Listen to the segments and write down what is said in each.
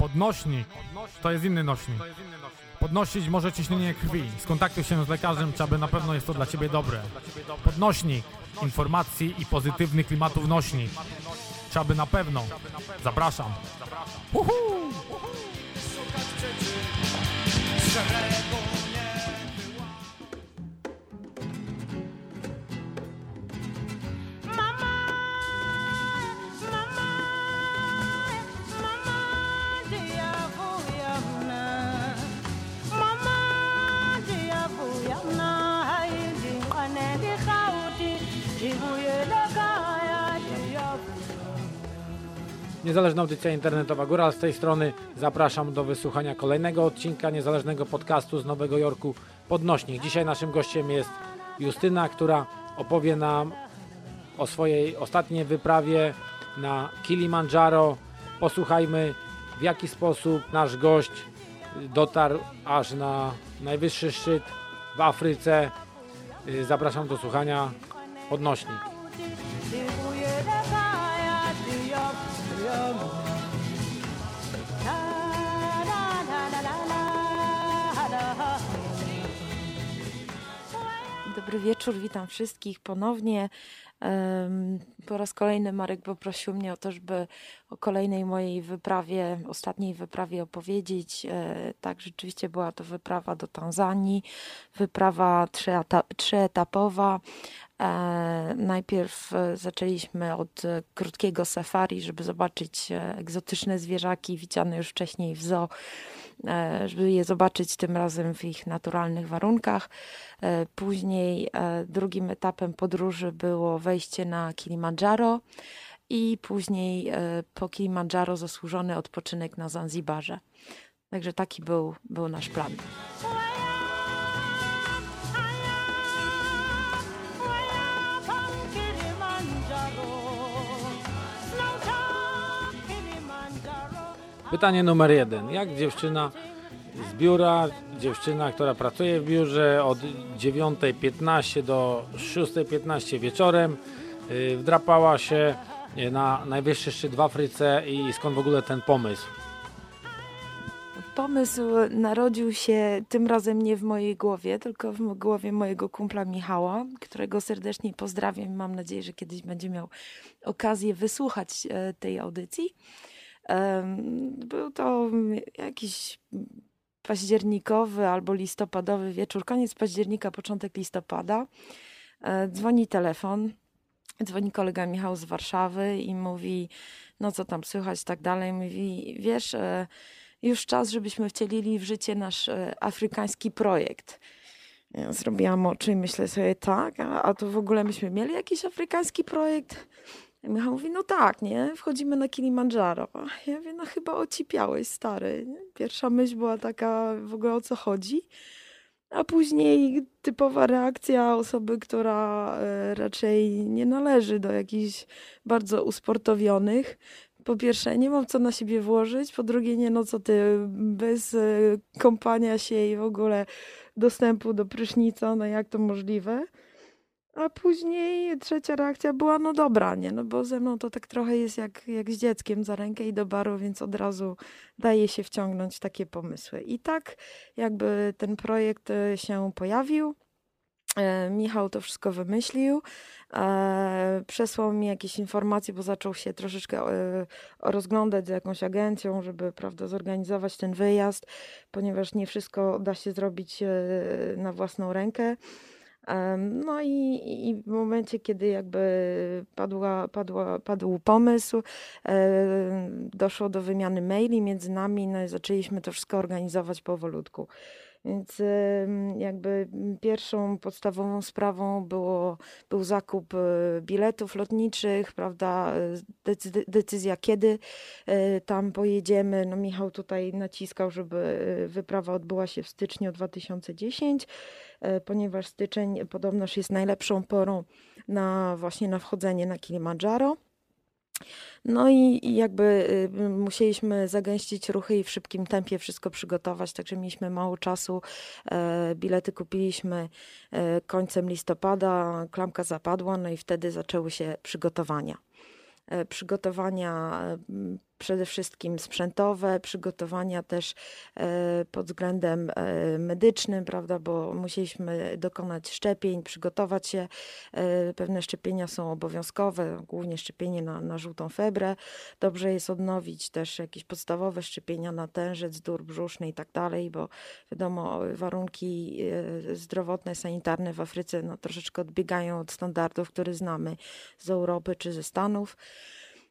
Podnośnik to jest inny nośnik. Podnosić może ciśnienie krwi. Skontaktuj się z lekarzem, czy aby na pewno jest to dla Ciebie dobre. Podnośnik informacji i pozytywnych klimatów nośnik. Czy aby na pewno. Zapraszam. Uhu! Niezależna audycja internetowa Góra. Z tej strony zapraszam do wysłuchania kolejnego odcinka niezależnego podcastu z Nowego Jorku Podnośnik. Dzisiaj naszym gościem jest Justyna, która opowie nam o swojej ostatniej wyprawie na Kilimandżaro. Posłuchajmy w jaki sposób nasz gość dotarł aż na najwyższy szczyt w Afryce. Zapraszam do słuchania Podnośnik. Dobry wieczór, witam wszystkich ponownie. Po raz kolejny Marek poprosił mnie o to, żeby o kolejnej mojej wyprawie, ostatniej wyprawie opowiedzieć. E, tak, rzeczywiście była to wyprawa do Tanzanii, wyprawa trzyetapowa. E, najpierw e, zaczęliśmy od krótkiego safari, żeby zobaczyć egzotyczne zwierzaki widziane już wcześniej w zoo żeby je zobaczyć tym razem w ich naturalnych warunkach. E, później e, drugim etapem podróży było wejście na Kilimandżaro i później po Kilimandżaro zasłużony odpoczynek na Zanzibarze. Także taki był, był nasz plan. Pytanie numer jeden. Jak dziewczyna z biura, dziewczyna, która pracuje w biurze od 9.15 do 6.15 wieczorem, y, wdrapała się na najwyższy szczyt w Afryce i skąd w ogóle ten pomysł? Pomysł narodził się tym razem nie w mojej głowie, tylko w głowie mojego kumpla Michała, którego serdecznie pozdrawiam. Mam nadzieję, że kiedyś będzie miał okazję wysłuchać e, tej audycji. Był to jakiś październikowy albo listopadowy wieczór, koniec października, początek listopada. E, dzwoni telefon, dzwoni kolega Michał z Warszawy i mówi, no co tam słychać, tak dalej. Mówi, wiesz, e, już czas, żebyśmy wcielili w życie nasz e, afrykański projekt. Ja zrobiłam oczy i myślę sobie, tak, a, a to w ogóle myśmy mieli jakiś afrykański projekt? Michał mówi, no tak, nie? Wchodzimy na Kilimandżaro. Ja mówię, no chyba ocipiałeś, stary. Pierwsza myśl była taka, w ogóle o co chodzi. A później typowa reakcja osoby, która e, raczej nie należy do jakichś bardzo usportowionych. Po pierwsze, nie mam co na siebie włożyć. Po drugie, nie no co ty, bez e, kąpania się i w ogóle dostępu do prysznica, no jak to możliwe? A później trzecia reakcja była, no dobra, nie, no bo ze mną to tak trochę jest jak, jak z dzieckiem za rękę i do baru, więc od razu daje się wciągnąć takie pomysły. I tak jakby ten projekt e, się pojawił. E, Michał to wszystko wymyślił, e, przesłał mi jakieś informacje, bo zaczął się troszeczkę rozglądać za jakąś agencją, żeby prawda, zorganizować ten wyjazd, ponieważ nie wszystko da się zrobić na własną rękę. No i, i, w momencie, kiedy jakby padła, padła, padł pomysł, doszło do wymiany maili między nami, no i zaczęliśmy to wszystko organizować powolutku. Więc jakby pierwszą podstawową sprawą było, był zakup e, biletów lotniczych, prawda, decyzja kiedy e, tam pojedziemy. No Michał tutaj naciskał, żeby e, wyprawa odbyła się w styczniu 2010, ponieważ styczeń podobnoż jest najlepszą porą na właśnie na wchodzenie na Kilimandżaro. No i, i jakby y, musieliśmy zagęścić ruchy i w szybkim tempie wszystko przygotować, także mieliśmy mało czasu. E, bilety kupiliśmy e, końcem listopada, klamka zapadła, no i wtedy zaczęły się przygotowania. e, przygotowania przede wszystkim sprzętowe, przygotowania też pod względem medycznym, prawda, bo musieliśmy dokonać szczepień, przygotować się. Pewne szczepienia są obowiązkowe, głównie szczepienie na, na żółtą febrę. Dobrze jest odnowić też jakieś podstawowe szczepienia na tężec, dur brzuszny i tak dalej, bo wiadomo, warunki zdrowotne, sanitarne w Afryce no, troszeczkę odbiegają od standardów, które znamy z Europy czy ze Stanów.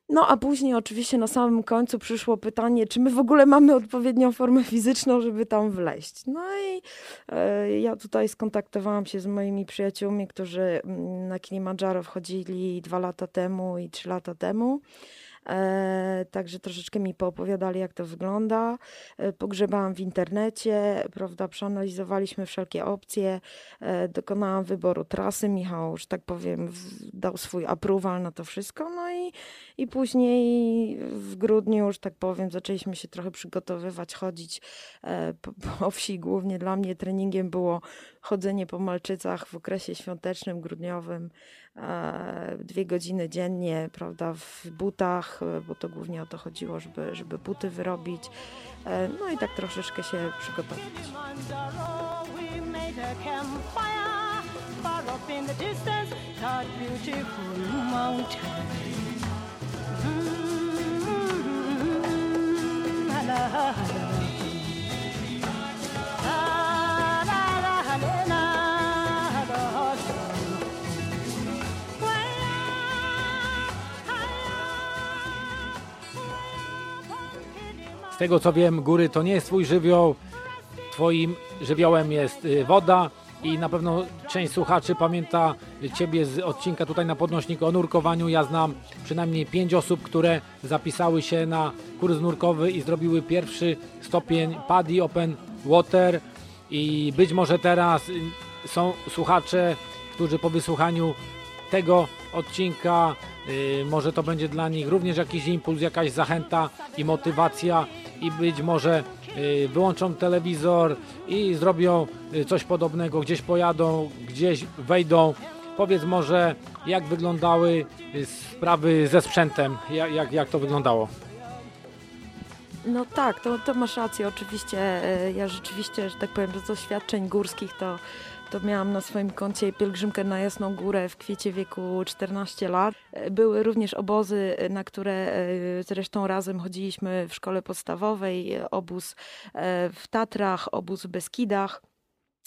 No a później oczywiście na samym końcu przyszło pytanie, czy my w ogóle mamy odpowiednią formę fizyczną, żeby tam wleźć. No i e, ja tutaj skontaktowałam się z moimi przyjaciółmi, którzy mm, na Kilimandżaro wchodzili dwa lata temu i trzy lata temu. E, także troszeczkę mi poopowiadali, jak to wygląda. E, pogrzebałam w internecie, prawda, przeanalizowaliśmy wszelkie opcje, e, dokonałam wyboru trasy. Michał, że tak powiem, dał swój approval na to wszystko. No i, i później w grudniu, już tak powiem, zaczęliśmy się trochę przygotowywać, chodzić po, po wsi. Głównie dla mnie treningiem było chodzenie po Malczycach w okresie świątecznym, grudniowym, dwie godziny dziennie, prawda, w butach, e, bo to głównie o to chodziło, żeby, żeby buty wyrobić. E, no i tak troszeczkę się przygotować. Tego co wiem, góry to nie jest twój żywioł. Twoim żywiołem jest y, woda i na pewno część słuchaczy pamięta Ciebie z odcinka tutaj na podnośniku o nurkowaniu. Ja znam przynajmniej pięć osób, które zapisały się na kurs nurkowy i zrobiły pierwszy stopień PADI Open Water i być może teraz y, są słuchacze, którzy po wysłuchaniu tego odcinka y, może to będzie dla nich również jakiś impuls, jakaś zachęta i motywacja i być może y, wyłączą telewizor i zrobią y, coś podobnego, gdzieś pojadą, gdzieś wejdą. Powiedz może, jak wyglądały y, sprawy ze sprzętem, jak, jak, to wyglądało? No tak, to, to masz rację, oczywiście. Ja rzeczywiście, że tak powiem, z doświadczeń górskich to to miałam na swoim koncie pielgrzymkę na Jasną Górę w kwiecie wieku 14 lat. Były również obozy, na które e, zresztą razem chodziliśmy w szkole podstawowej, obóz e, w Tatrach, obóz w Beskidach.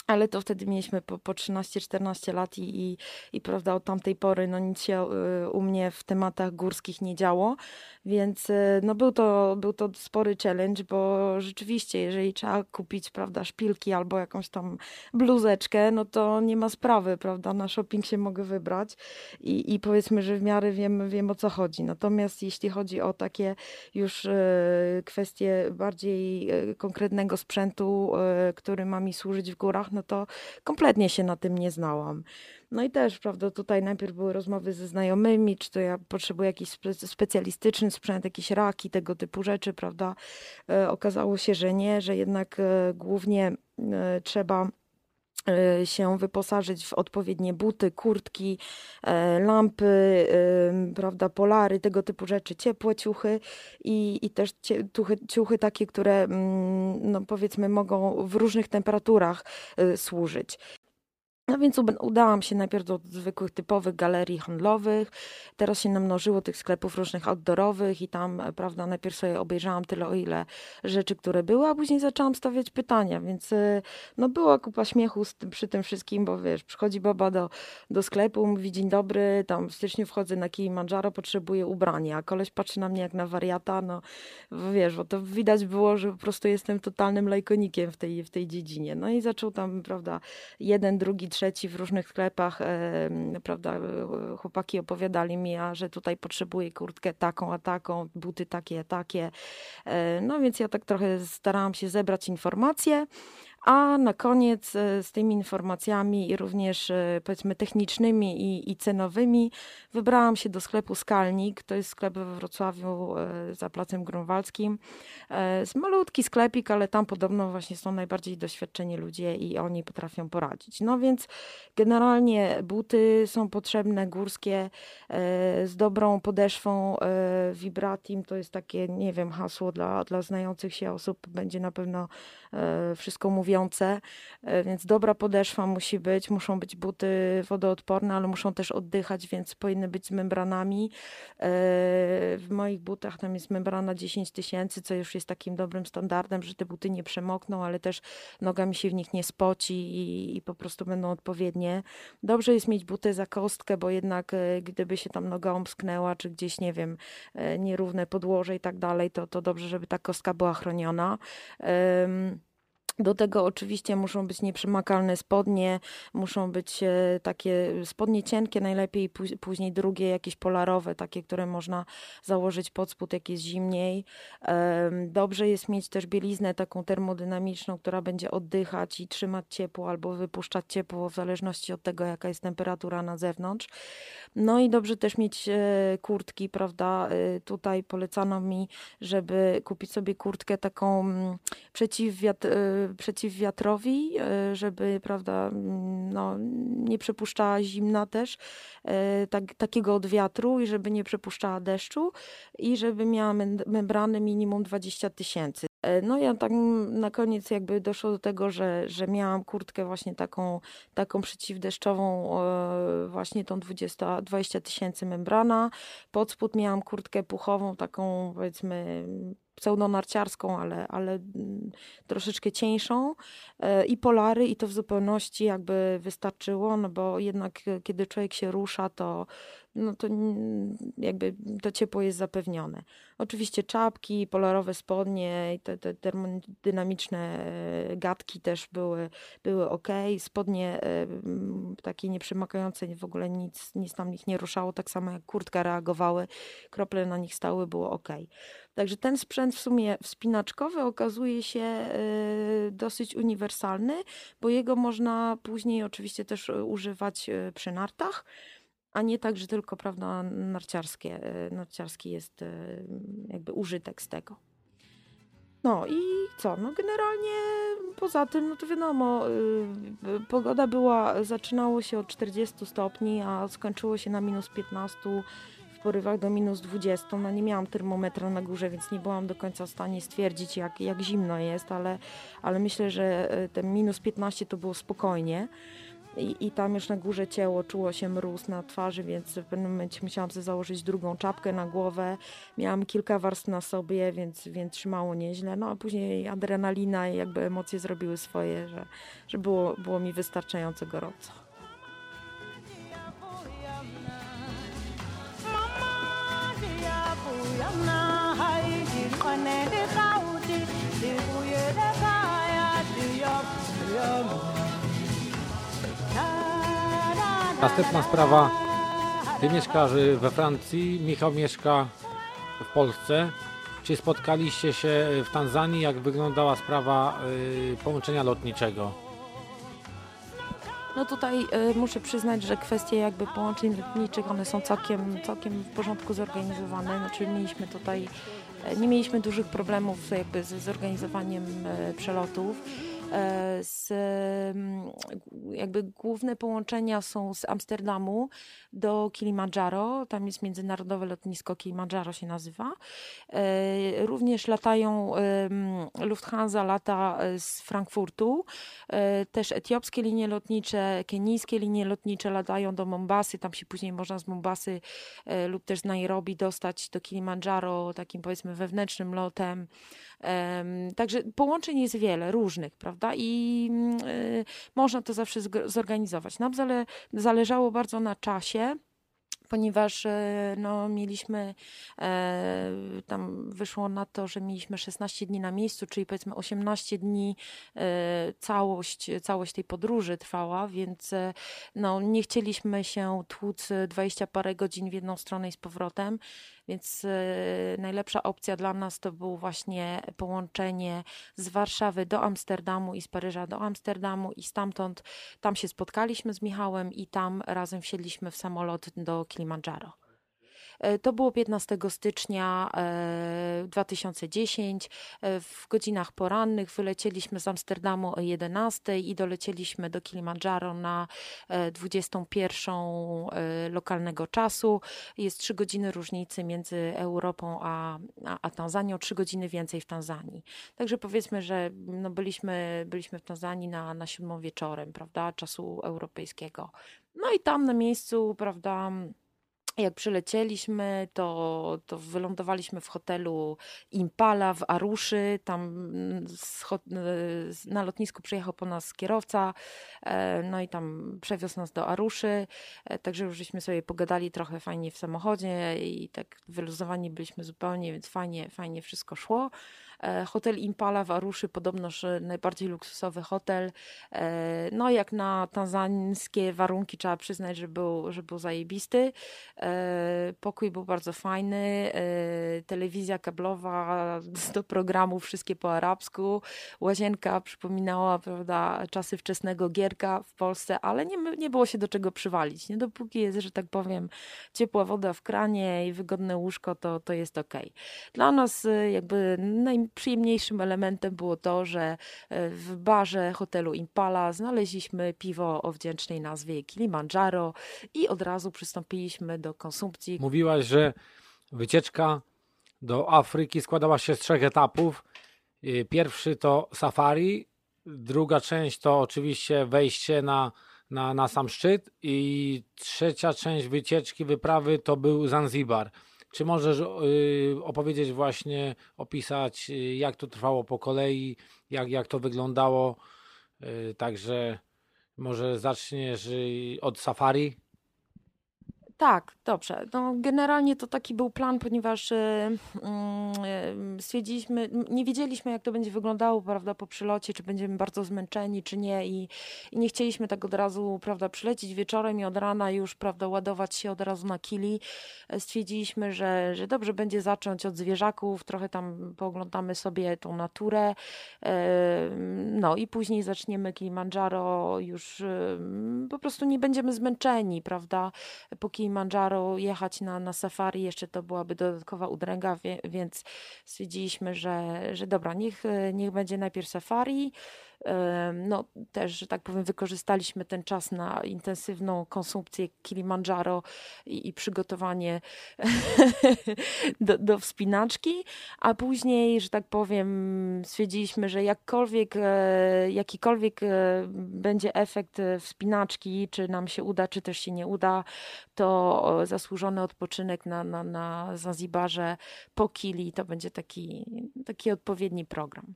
Ale to wtedy mieliśmy po, po 13-14 lat i, i, i, prawda, od tamtej pory no, nic się y, u mnie w tematach górskich nie działo, więc y, no, był, to, był to spory challenge, bo rzeczywiście, jeżeli trzeba kupić prawda, szpilki albo jakąś tam bluzeczkę, no to nie ma sprawy, prawda, na shopping się mogę wybrać i, i powiedzmy, że w miarę wiem, wiem o co chodzi. Natomiast jeśli chodzi o takie już y, kwestie bardziej konkretnego sprzętu, który ma mi służyć w górach, no to kompletnie się na tym nie znałam. No i też, prawda, tutaj najpierw były rozmowy ze znajomymi, czy to ja potrzebuję jakiś spe specjalistyczny sprzęt, jakieś raki, tego typu rzeczy, prawda. E, okazało się, że nie, że jednak e, głównie e, trzeba się wyposażyć w odpowiednie buty, kurtki, e, lampy, prawda, polary, tego typu rzeczy, ciepłe ciuchy i, i też ciuchy, ciuchy takie, które mm, no powiedzmy mogą w różnych temperaturach służyć. No więc udałam się najpierw do zwykłych, typowych galerii handlowych. Teraz się namnożyło tych sklepów różnych outdoorowych i tam, e, prawda, najpierw sobie obejrzałam tyle o ile rzeczy, które były, a później zaczęłam stawiać pytania, więc e, no była kupa śmiechu tym, przy tym wszystkim, bo wiesz, przychodzi baba do, do sklepu, mówi dzień dobry, tam w styczniu wchodzę na Kilimandżaro, potrzebuję ubrania, a koleś patrzy na mnie jak na wariata, no wiesz, bo to widać było, że po prostu jestem totalnym lajkonikiem w tej, w tej dziedzinie. No i zaczął tam, prawda, jeden, drugi, trzeci w różnych sklepach, prawda, chłopaki opowiadali mi, a że tutaj potrzebuję kurtkę taką, a taką, buty takie, a takie. E, no więc ja tak trochę starałam się zebrać informacje, A na koniec e, z tymi informacjami również e, powiedzmy technicznymi i, i cenowymi wybrałam się do sklepu Skalnik. To jest sklep we Wrocławiu e, za Placem Grunwaldzkim. Jest malutki sklepik, ale tam podobno właśnie są najbardziej doświadczeni ludzie i oni potrafią poradzić. No więc generalnie buty są potrzebne, górskie, z dobrą podeszwą Vibratim. To jest takie, nie wiem, hasło dla, dla znających się osób. Będzie na pewno wszystko mówione e, więc dobra podeszwa musi być, muszą być buty wodoodporne, ale muszą też oddychać, więc powinny być z membranami. E, w moich butach tam jest membrana 10 tysięcy, co już jest takim dobrym standardem, że te buty nie przemokną, ale też noga mi się w nich nie spoci i, i po prostu będą odpowiednie. Dobrze jest mieć buty za kostkę, bo jednak e, gdyby się tam noga omsknęła, czy gdzieś, nie wiem, nierówne podłoże i tak dalej, to, to dobrze, żeby ta kostka była chroniona. Um, do tego oczywiście muszą być nieprzemakalne spodnie, muszą być e, takie spodnie cienkie, najlepiej później drugie, jakieś polarowe, takie, które można założyć pod spód, jak jest zimniej. Dobrze jest mieć też bieliznę taką termodynamiczną, która będzie oddychać i trzymać ciepło albo wypuszczać ciepło, w zależności od tego, jaka jest temperatura na zewnątrz. No i dobrze też mieć e, kurtki, prawda? E, tutaj polecano mi, żeby kupić sobie kurtkę taką mm, przeciwwiat przeciwwiatrowi, e, żeby, prawda, mm, no, nie przepuszczała zimna też, e, tak, takiego od wiatru i żeby nie przepuszczała deszczu i żeby miała membrany minimum 20 tysięcy. E, no ja tak na koniec jakby doszło do tego, że, że miałam kurtkę właśnie taką, taką przeciwdeszczową, właśnie tą 20, 20 tysięcy membrana. Pod spód miałam kurtkę puchową, taką powiedzmy pseudonarciarską, ale, ale mm, troszeczkę cieńszą e, i polary i to w zupełności jakby wystarczyło, no bo jednak e, kiedy człowiek się rusza, to no to jakby to ciepło jest zapewnione. Oczywiście czapki, polarowe spodnie i te, te termodynamiczne e, gadki też były, były ok. Spodnie takie nieprzemakujące, w ogóle nic, nic tam ich nie ruszało, tak samo jak kurtka reagowały, krople na nich stały, było ok. Także ten sprzęt w sumie wspinaczkowy okazuje się e, dosyć uniwersalny, bo jego można później oczywiście też e, używać e, przy nartach a nie tak, że tylko prawda, narciarskie, narciarski jest jakby użytek z tego. No i co? No generalnie poza tym, no to wiadomo, pogoda była, zaczynało się od 40 stopni, a skończyło się na minus 15 porywach do minus 20. No nie miałam termometra na górze, więc nie byłam do końca w stanie stwierdzić, jak, jak zimno jest, ale, ale myślę, że e, ten minus 15 to było spokojnie. I, I tam już na górze ciało czuło się mróz na twarzy, więc w pewnym momencie musiałam sobie założyć drugą czapkę na głowę. Miałam kilka warstw na sobie, więc, więc trzymało nieźle. No a później adrenalina i jakby emocje zrobiły swoje, że, że było, było mi wystarczająco gorąco. Następna sprawa. Ty mieszkasz we Francji, Michał mieszka w Polsce. Czy spotkaliście się w Tanzanii? Jak wyglądała sprawa y, połączenia lotniczego? No tutaj y, muszę przyznać, że kwestie jakby połączeń lotniczych, one są całkiem, całkiem w porządku zorganizowane. Znaczy mieliśmy tutaj, y, nie mieliśmy dużych problemów jakby z zorganizowaniem y, przelotów. E, z, mm, jakby główne połączenia są z Amsterdamu do Kilimandżaro. Tam jest międzynarodowe lotnisko Kilimandżaro się nazywa. E, również latają Lufthansa lata e, z Frankfurtu. Też etiopskie linie lotnicze, kenijskie linie lotnicze latają do Mombasy. Tam się później można z Mombasy lub też z Nairobi dostać do Kilimandżaro takim powiedzmy wewnętrznym lotem. Także połączeń jest wiele, różnych, prawda? I y, można to zawsze zorganizować. Nam zale, zależało bardzo na czasie ponieważ e, no, mieliśmy, e, tam wyszło na to, że mieliśmy 16 dni na miejscu, czyli powiedzmy 18 dni e, całość, całość tej podróży trwała, więc e, no, nie chcieliśmy się tłuc 20 parę godzin w jedną stronę i z powrotem, Więc najlepsza opcja dla nas to było właśnie połączenie z Warszawy do Amsterdamu i z Paryża do Amsterdamu i stamtąd tam się spotkaliśmy z Michałem i tam razem wsiedliśmy w samolot do Kilimandżaro. E, to było 15 stycznia 2010. E, e, w godzinach porannych wylecieliśmy z Amsterdamu o 11 i dolecieliśmy do Kilimandżaro na 21 lokalnego czasu. Jest 3 godziny różnicy między Europą a, a, a Tanzanią, 3 godziny więcej w Tanzanii. Także powiedzmy, że no byliśmy, byliśmy w Tanzanii na, na siódmą wieczorem, prawda, czasu europejskiego. No i tam na miejscu, prawda, jak przylecieliśmy, to, to wylądowaliśmy w hotelu Impala w Aruszy. Tam mm, na lotnisku przyjechał po nas kierowca, e, no i tam przewiózł nas do Aruszy. E, także już żeśmy sobie pogadali trochę fajnie w samochodzie i tak wyluzowani byliśmy zupełnie, więc fajnie, fajnie wszystko szło. E, hotel Impala w Aruszy, podobnoż najbardziej luksusowy hotel. E, no jak na tanzańskie warunki trzeba przyznać, że był, że był zajebisty. E, pokój był bardzo fajny, telewizja kablowa do programu wszystkie po arabsku, łazienka przypominała prawda, czasy wczesnego gierka w Polsce, ale nie, nie było się do czego przywalić. Nie dopóki jest, że tak powiem, ciepła woda w kranie i wygodne łóżko, to, to jest ok. Dla nas jakby naj, Przyjemniejszym elementem było to, że e, w barze hotelu Impala znaleźliśmy piwo o wdzięcznej nazwie Kilimandżaro i od razu przystąpiliśmy do konsumpcji. Mówiłaś, że wycieczka do Afryki składała się z trzech etapów. E, pierwszy to safari, druga część to oczywiście wejście na, na, na sam szczyt i trzecia część wycieczki, wyprawy to był Zanzibar. Czy możesz y, opowiedzieć właśnie, opisać y, jak to trwało po kolei, jak, jak to wyglądało? Y, także może zaczniesz od safari? Tak, dobrze. No, generalnie to taki był plan, ponieważ e, mm, stwierdziliśmy, nie wiedzieliśmy, jak to będzie wyglądało, prawda, po przylocie, czy będziemy bardzo zmęczeni, czy nie, i, i nie chcieliśmy tak od razu, prawda, przylecieć wieczorem i od rana już, prawda, ładować się od razu na kili. E, stwierdziliśmy, że, że dobrze będzie zacząć od zwierzaków, trochę tam pooglądamy sobie tą naturę, e, no i później zaczniemy Kilimandżaro, już po prostu nie będziemy zmęczeni, prawda, po Kilimandżaro jechać na, na safari, jeszcze to byłaby dodatkowa udręga, więc stwierdziliśmy, że, że dobra, niech, niech będzie najpierw safari, no też, że tak powiem, wykorzystaliśmy ten czas na intensywną konsumpcję Kilimandżaro i, i przygotowanie do, do wspinaczki, a później, że tak powiem, stwierdziliśmy, że jakkolwiek, e, jakikolwiek e, będzie efekt e, wspinaczki, czy nam się uda, czy też się nie uda, to zasłużony odpoczynek na, na, na Zanzibarze po Kili to będzie taki, taki odpowiedni program.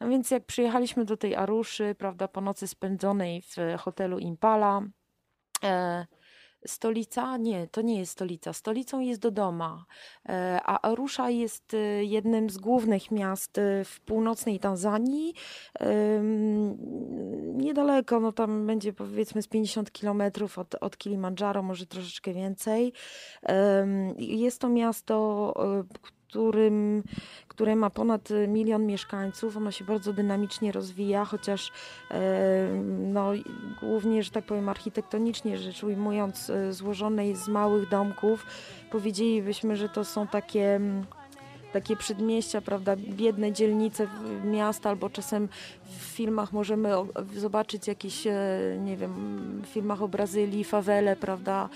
No więc jak przyjechaliśmy do tej Aruszy, prawda, po nocy spędzonej w hotelu Impala, e, Stolica? Nie, to nie jest stolica. Stolicą jest Dodoma, e, a Arusza jest e, jednym z głównych miast e, w północnej Tanzanii. Niedaleko, no tam będzie powiedzmy z 50 kilometrów od, od Kilimandżaro, może troszeczkę więcej. Jest to miasto, którym, które ma ponad milion mieszkańców. Ono się bardzo dynamicznie rozwija, chociaż e, no, głównie, że tak powiem, architektonicznie rzecz ujmując, e, złożone jest z małych domków. Powiedzielibyśmy, że to są takie takie przedmieścia, prawda, biedne dzielnice miasta, albo czasem w filmach możemy zobaczyć jakieś, e, nie wiem, w filmach o Brazylii, fawele, prawda, e,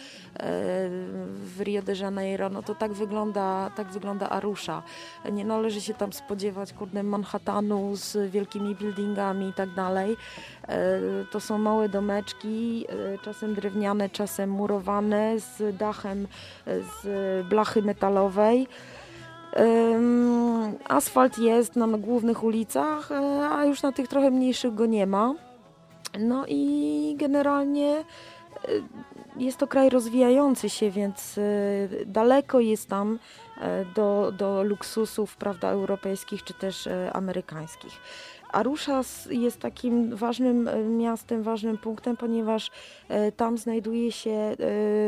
w Rio de Janeiro, no to tak wygląda, tak wygląda Arusza. Nie należy się tam spodziewać, kurde, Manhattanu z wielkimi buildingami i tak dalej. E, to są małe domeczki, czasem drewniane, czasem murowane, z dachem z blachy metalowej. Asfalt jest na głównych ulicach, e, a już na tych trochę mniejszych go nie ma. No i generalnie e, jest to kraj rozwijający się, więc e, daleko jest tam do, do luksusów prawda, europejskich czy też amerykańskich. Arusza s- jest takim ważnym e, miastem, ważnym punktem, ponieważ e, tam znajduje się e,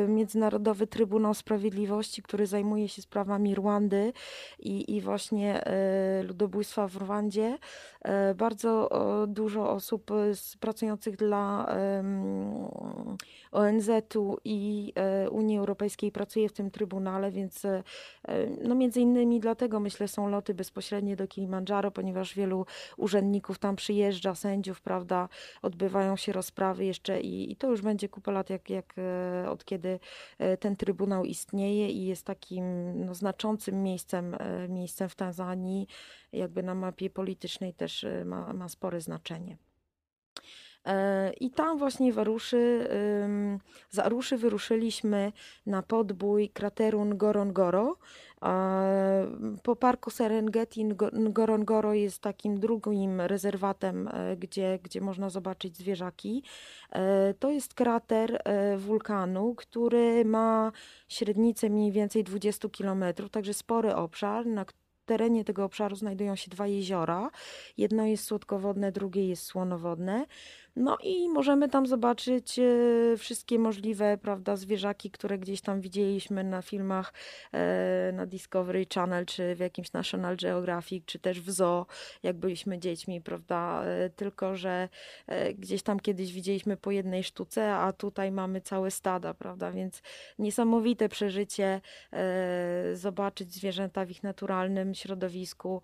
Międzynarodowy Trybunał Sprawiedliwości, który zajmuje się sprawami Rwandy i, i właśnie ludobójstwa w Rwandzie. E, Bardzo dużo osób e, pracujących dla ONZ-u i e, Unii Europejskiej pracuje w tym trybunale, więc no między innymi dlatego myślę są loty bezpośrednie do Kilimandżaro, ponieważ wielu urzędników tam przyjeżdża, sędziów, prawda, odbywają się rozprawy jeszcze i, i to już będzie kupę lat, jak, jak od kiedy ten trybunał istnieje i jest takim no, znaczącym miejscem, miejscem w Tanzanii, jakby na mapie politycznej też e, ma, ma spore znaczenie. E, I tam właśnie w Aruszy, z Aruszy wyruszyliśmy na podbój krateru Ngorongoro. Po parku Serengeti Ngo- Ngorongoro jest takim drugim rezerwatem, e, gdzie, gdzie można zobaczyć zwierzaki. E, To jest krater wulkanu, który ma średnicę mniej więcej 20 km, także spory obszar, na terenie tego obszaru znajdują się dwa jeziora. Jedno jest słodkowodne, drugie jest słonowodne. No i możemy tam zobaczyć e, wszystkie możliwe, prawda, zwierzaki, które gdzieś tam widzieliśmy na filmach e, na Discovery Channel, czy w jakimś National Geographic, czy też w zoo, jak byliśmy dziećmi, prawda? E, Tylko, że gdzieś tam kiedyś widzieliśmy po jednej sztuce, a tutaj mamy całe stada, prawda? Więc niesamowite przeżycie zobaczyć zwierzęta w ich naturalnym środowisku,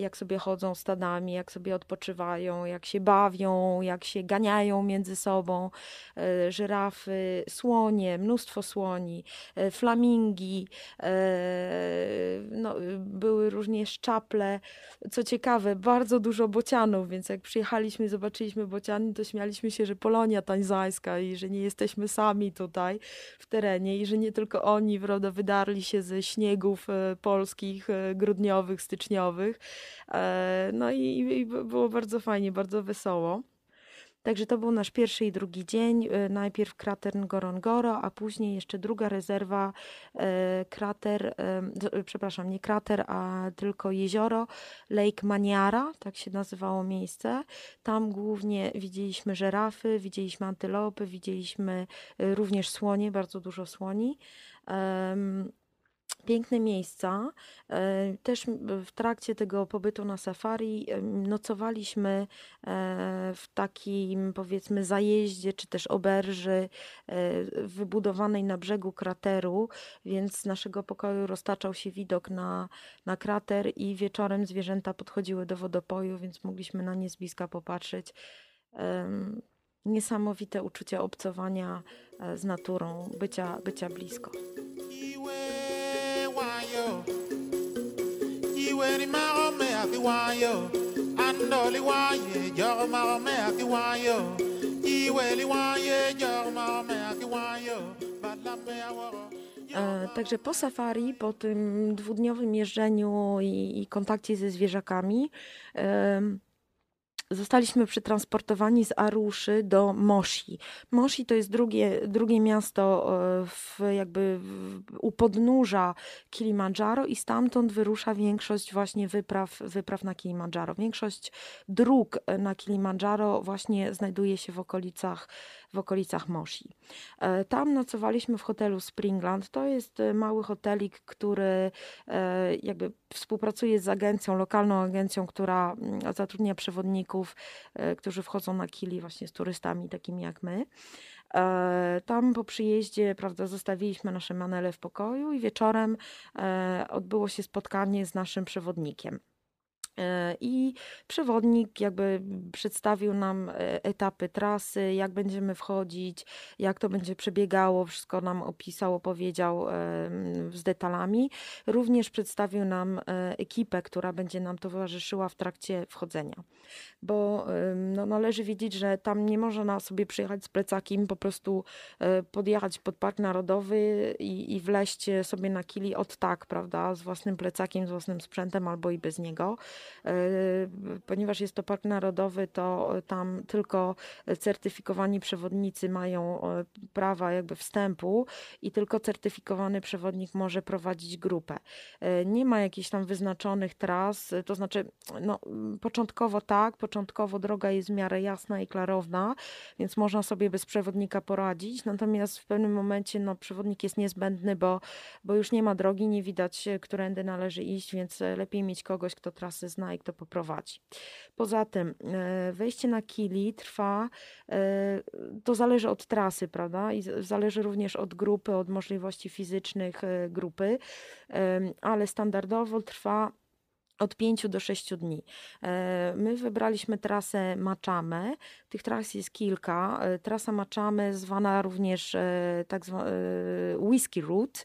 jak sobie chodzą stadami, jak sobie odpoczywają, jak się bawią, jak się ganiają między sobą. E, Żyrafy, słonie, mnóstwo słoni, e, flamingi, e, no, były również szczaple. Co ciekawe, bardzo dużo bocianów, więc jak przyjechaliśmy, zobaczyliśmy bociany, to śmialiśmy się, że Polonia tańzańska i że nie jesteśmy sami tutaj w terenie i że nie tylko oni, prawda, wydarli się ze śniegów polskich, grudniowych, styczniowych. No i, i było bardzo fajnie, bardzo wesoło. Także to był nasz pierwszy i drugi dzień. E, Najpierw krater Ngorongoro, a później jeszcze druga rezerwa, e, krater, e, przepraszam, nie krater, a tylko jezioro, Lake Maniara, tak się nazywało miejsce. Tam głównie widzieliśmy żerafy, widzieliśmy antylopy, widzieliśmy również słonie, bardzo dużo słoni. Piękne miejsca. E, Też w trakcie tego pobytu na safari nocowaliśmy e, w takim powiedzmy zajeździe czy też oberży e, wybudowanej na brzegu krateru, więc z naszego pokoju roztaczał się widok na, na krater i wieczorem zwierzęta podchodziły do wodopoju, więc mogliśmy na nie z bliska popatrzeć. Niesamowite uczucie obcowania z naturą, bycia, bycia blisko. Iwe ni marome aki wayo, andoli waye jor marome aki wayo, iwe li waye jor marome aki wayo, balame aworo. E, Także po safari, po tym dwudniowym jeżdżeniu i, i kontakcie ze zwierzakami, zostaliśmy przetransportowani z Aruszy do Moshi. Moshi to jest drugie, drugie miasto e, w, jakby w, u podnóża Kilimandżaro i stamtąd wyrusza większość właśnie wypraw, wypraw na Kilimandżaro. Większość dróg e, na Kilimandżaro właśnie znajduje się w okolicach, w okolicach Moshi. E, Tam nocowaliśmy w hotelu Springland. To jest mały hotelik, który jakby współpracuje z agencją, lokalną agencją, która mm, zatrudnia przewodników, e, którzy wchodzą na kili właśnie z turystami takimi jak my. E, Tam po przyjeździe, prawda, zostawiliśmy nasze manele w pokoju i wieczorem e, odbyło się spotkanie z naszym przewodnikiem. E, I przewodnik jakby przedstawił nam e, etapy trasy, jak będziemy wchodzić, jak to będzie przebiegało, wszystko nam opisał, opowiedział em, z detalami. Również przedstawił nam e, ekipę, która będzie nam towarzyszyła w trakcie wchodzenia. Bo no, należy wiedzieć, że tam nie można sobie przyjechać z plecakiem, po prostu e, podjechać pod Park Narodowy i, i wleść sobie na kili od tak, prawda, z własnym plecakiem, z własnym sprzętem albo i bez niego E, Ponieważ jest to park narodowy, to tam tylko certyfikowani przewodnicy mają e, prawa jakby wstępu i tylko certyfikowany przewodnik może prowadzić grupę. E, Nie ma jakichś tam wyznaczonych tras, e, to znaczy no, m, początkowo tak, początkowo droga jest w miarę jasna i klarowna, więc można sobie bez przewodnika poradzić, natomiast w pewnym momencie no, przewodnik jest niezbędny, bo, bo już nie ma drogi, nie widać, którędy należy iść, więc lepiej mieć kogoś, kto trasy zna i kto poprowadzi. Poza tym e, wejście na Kili trwa, e, to zależy od trasy, prawda? I zależy również od grupy, od możliwości fizycznych e, grupy, ale standardowo trwa od 5 do 6 dni. E, My wybraliśmy trasę Maczamę. Tych tras jest kilka. E, Trasa Maczamy zwana również e, tak zwa, e, Whisky Route.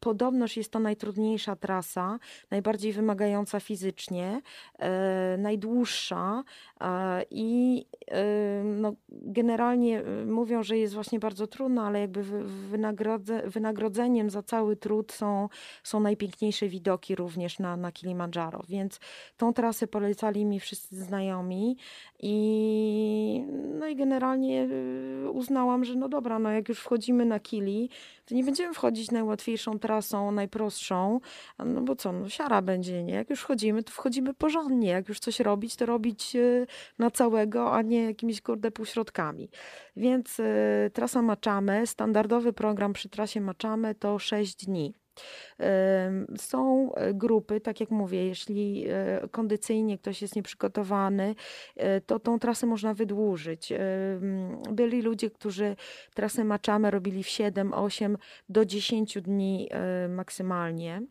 Podobnoż jest to najtrudniejsza trasa, najbardziej wymagająca fizycznie, najdłuższa i no, generalnie mówią, że jest właśnie bardzo trudna, ale jakby wy- wynagrodze, wynagrodzeniem za cały trud są, są najpiękniejsze widoki również na, na Kilimandżaro, więc tą trasę polecali mi wszyscy znajomi i no i generalnie y, uznałam, że no dobra, no jak już wchodzimy na Kili, to nie będziemy wchodzić najłatwiejszą trasą, najprostszą, no bo co, no siara będzie, nie? Jak już wchodzimy, to wchodzimy porządnie, jak już coś robić, to robić y, na całego, a nie jakimiś kurde półśrodkami. Więc y, trasa Maczamy, standardowy program przy trasie Maczamy to 6 dni. Są e, grupy, tak jak mówię, jeśli e, kondycyjnie ktoś jest nieprzygotowany, e, to tą trasę można wydłużyć. Byli ludzie, którzy trasę Maczamy robili w 7, 8 do 10 dni maksymalnie.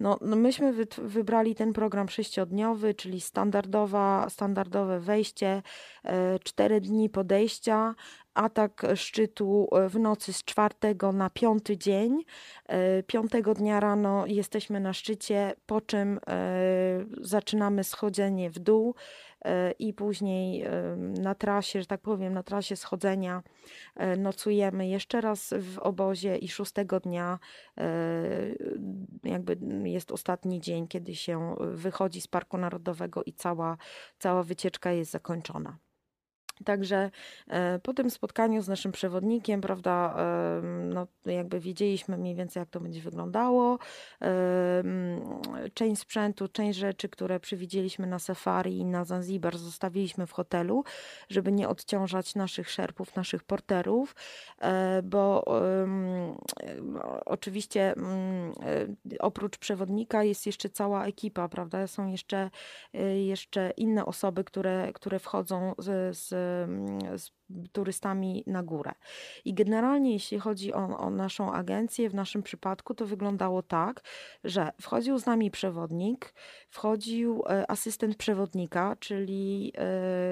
No, no myśmy wyt- wybrali ten program sześciodniowy, czyli standardowa, standardowe wejście, e, cztery dni podejścia, atak szczytu e, w nocy z czwartego na piąty dzień. E, Piątego dnia rano jesteśmy na szczycie, po czym zaczynamy schodzenie w dół i później na trasie, że tak powiem, na trasie schodzenia e, nocujemy jeszcze raz w obozie i szóstego dnia e, jakby jest ostatni dzień, kiedy się wychodzi z Parku Narodowego i cała, cała wycieczka jest zakończona. Także e, po tym spotkaniu z naszym przewodnikiem, prawda, no jakby wiedzieliśmy mniej więcej, jak to będzie wyglądało. Część sprzętu, część rzeczy, które przewidzieliśmy na safari i na Zanzibar, zostawiliśmy w hotelu, żeby nie odciążać naszych szerpów, naszych porterów, e, bo e, oczywiście mm, e, oprócz przewodnika jest jeszcze cała ekipa, prawda? Są jeszcze, jeszcze inne osoby, które, które wchodzą z, z, euh, turystami na górę. I generalnie, jeśli chodzi o, o naszą agencję, w naszym przypadku to wyglądało tak, że wchodził z nami przewodnik, wchodził e, asystent przewodnika, czyli e,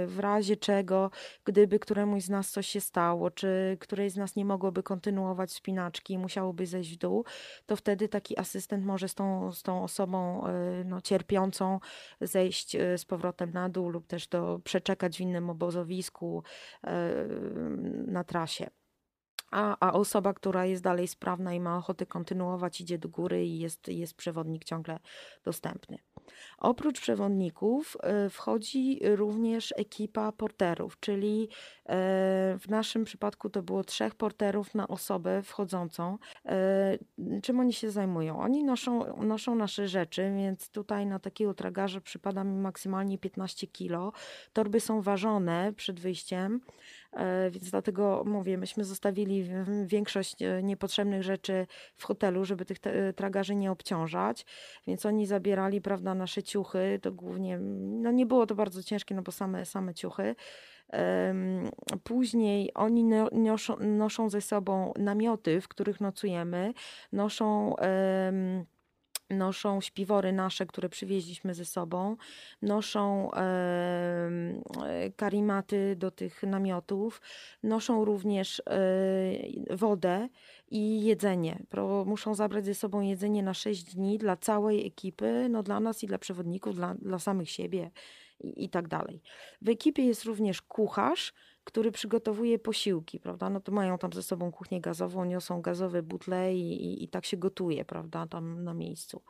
w razie czego, gdyby któremuś z nas coś się stało, czy któreś z nas nie mogłoby kontynuować spinaczki i musiałoby zejść w dół, to wtedy taki asystent może z tą, z tą osobą e, no, cierpiącą zejść z powrotem na dół lub też to przeczekać w innym obozowisku na trasie. A, a osoba, która jest dalej sprawna i ma ochotę kontynuować, idzie do góry i jest, jest przewodnik ciągle dostępny. Oprócz przewodników e, wchodzi również ekipa porterów, czyli e, w naszym przypadku to było trzech porterów na osobę wchodzącą. E, Czym oni się zajmują? Oni noszą, noszą nasze rzeczy, więc tutaj na takiego tragarza przypada mi maksymalnie 15 kilo. Torby są ważone przed wyjściem. E, Więc dlatego mówię, myśmy zostawili większość e, niepotrzebnych rzeczy w hotelu, żeby tych te- tragarzy nie obciążać. Więc oni zabierali, prawda, nasze ciuchy. To głównie, no nie było to bardzo ciężkie, no bo same, same ciuchy. Później oni no- noszą, noszą ze sobą namioty, w których nocujemy, noszą. em, Noszą śpiwory nasze, które przywieźliśmy ze sobą, noszą e, karimaty do tych namiotów, noszą również e, wodę i jedzenie. Pro, muszą zabrać ze sobą jedzenie na 6 dni dla całej ekipy, no dla nas i dla przewodników, dla, dla samych siebie i, i tak dalej. W ekipie jest również kucharz, który przygotowuje posiłki, prawda? No to mają tam ze sobą kuchnię gazową, niosą gazowe butle i, i, i tak się gotuje, prawda, tam na miejscu.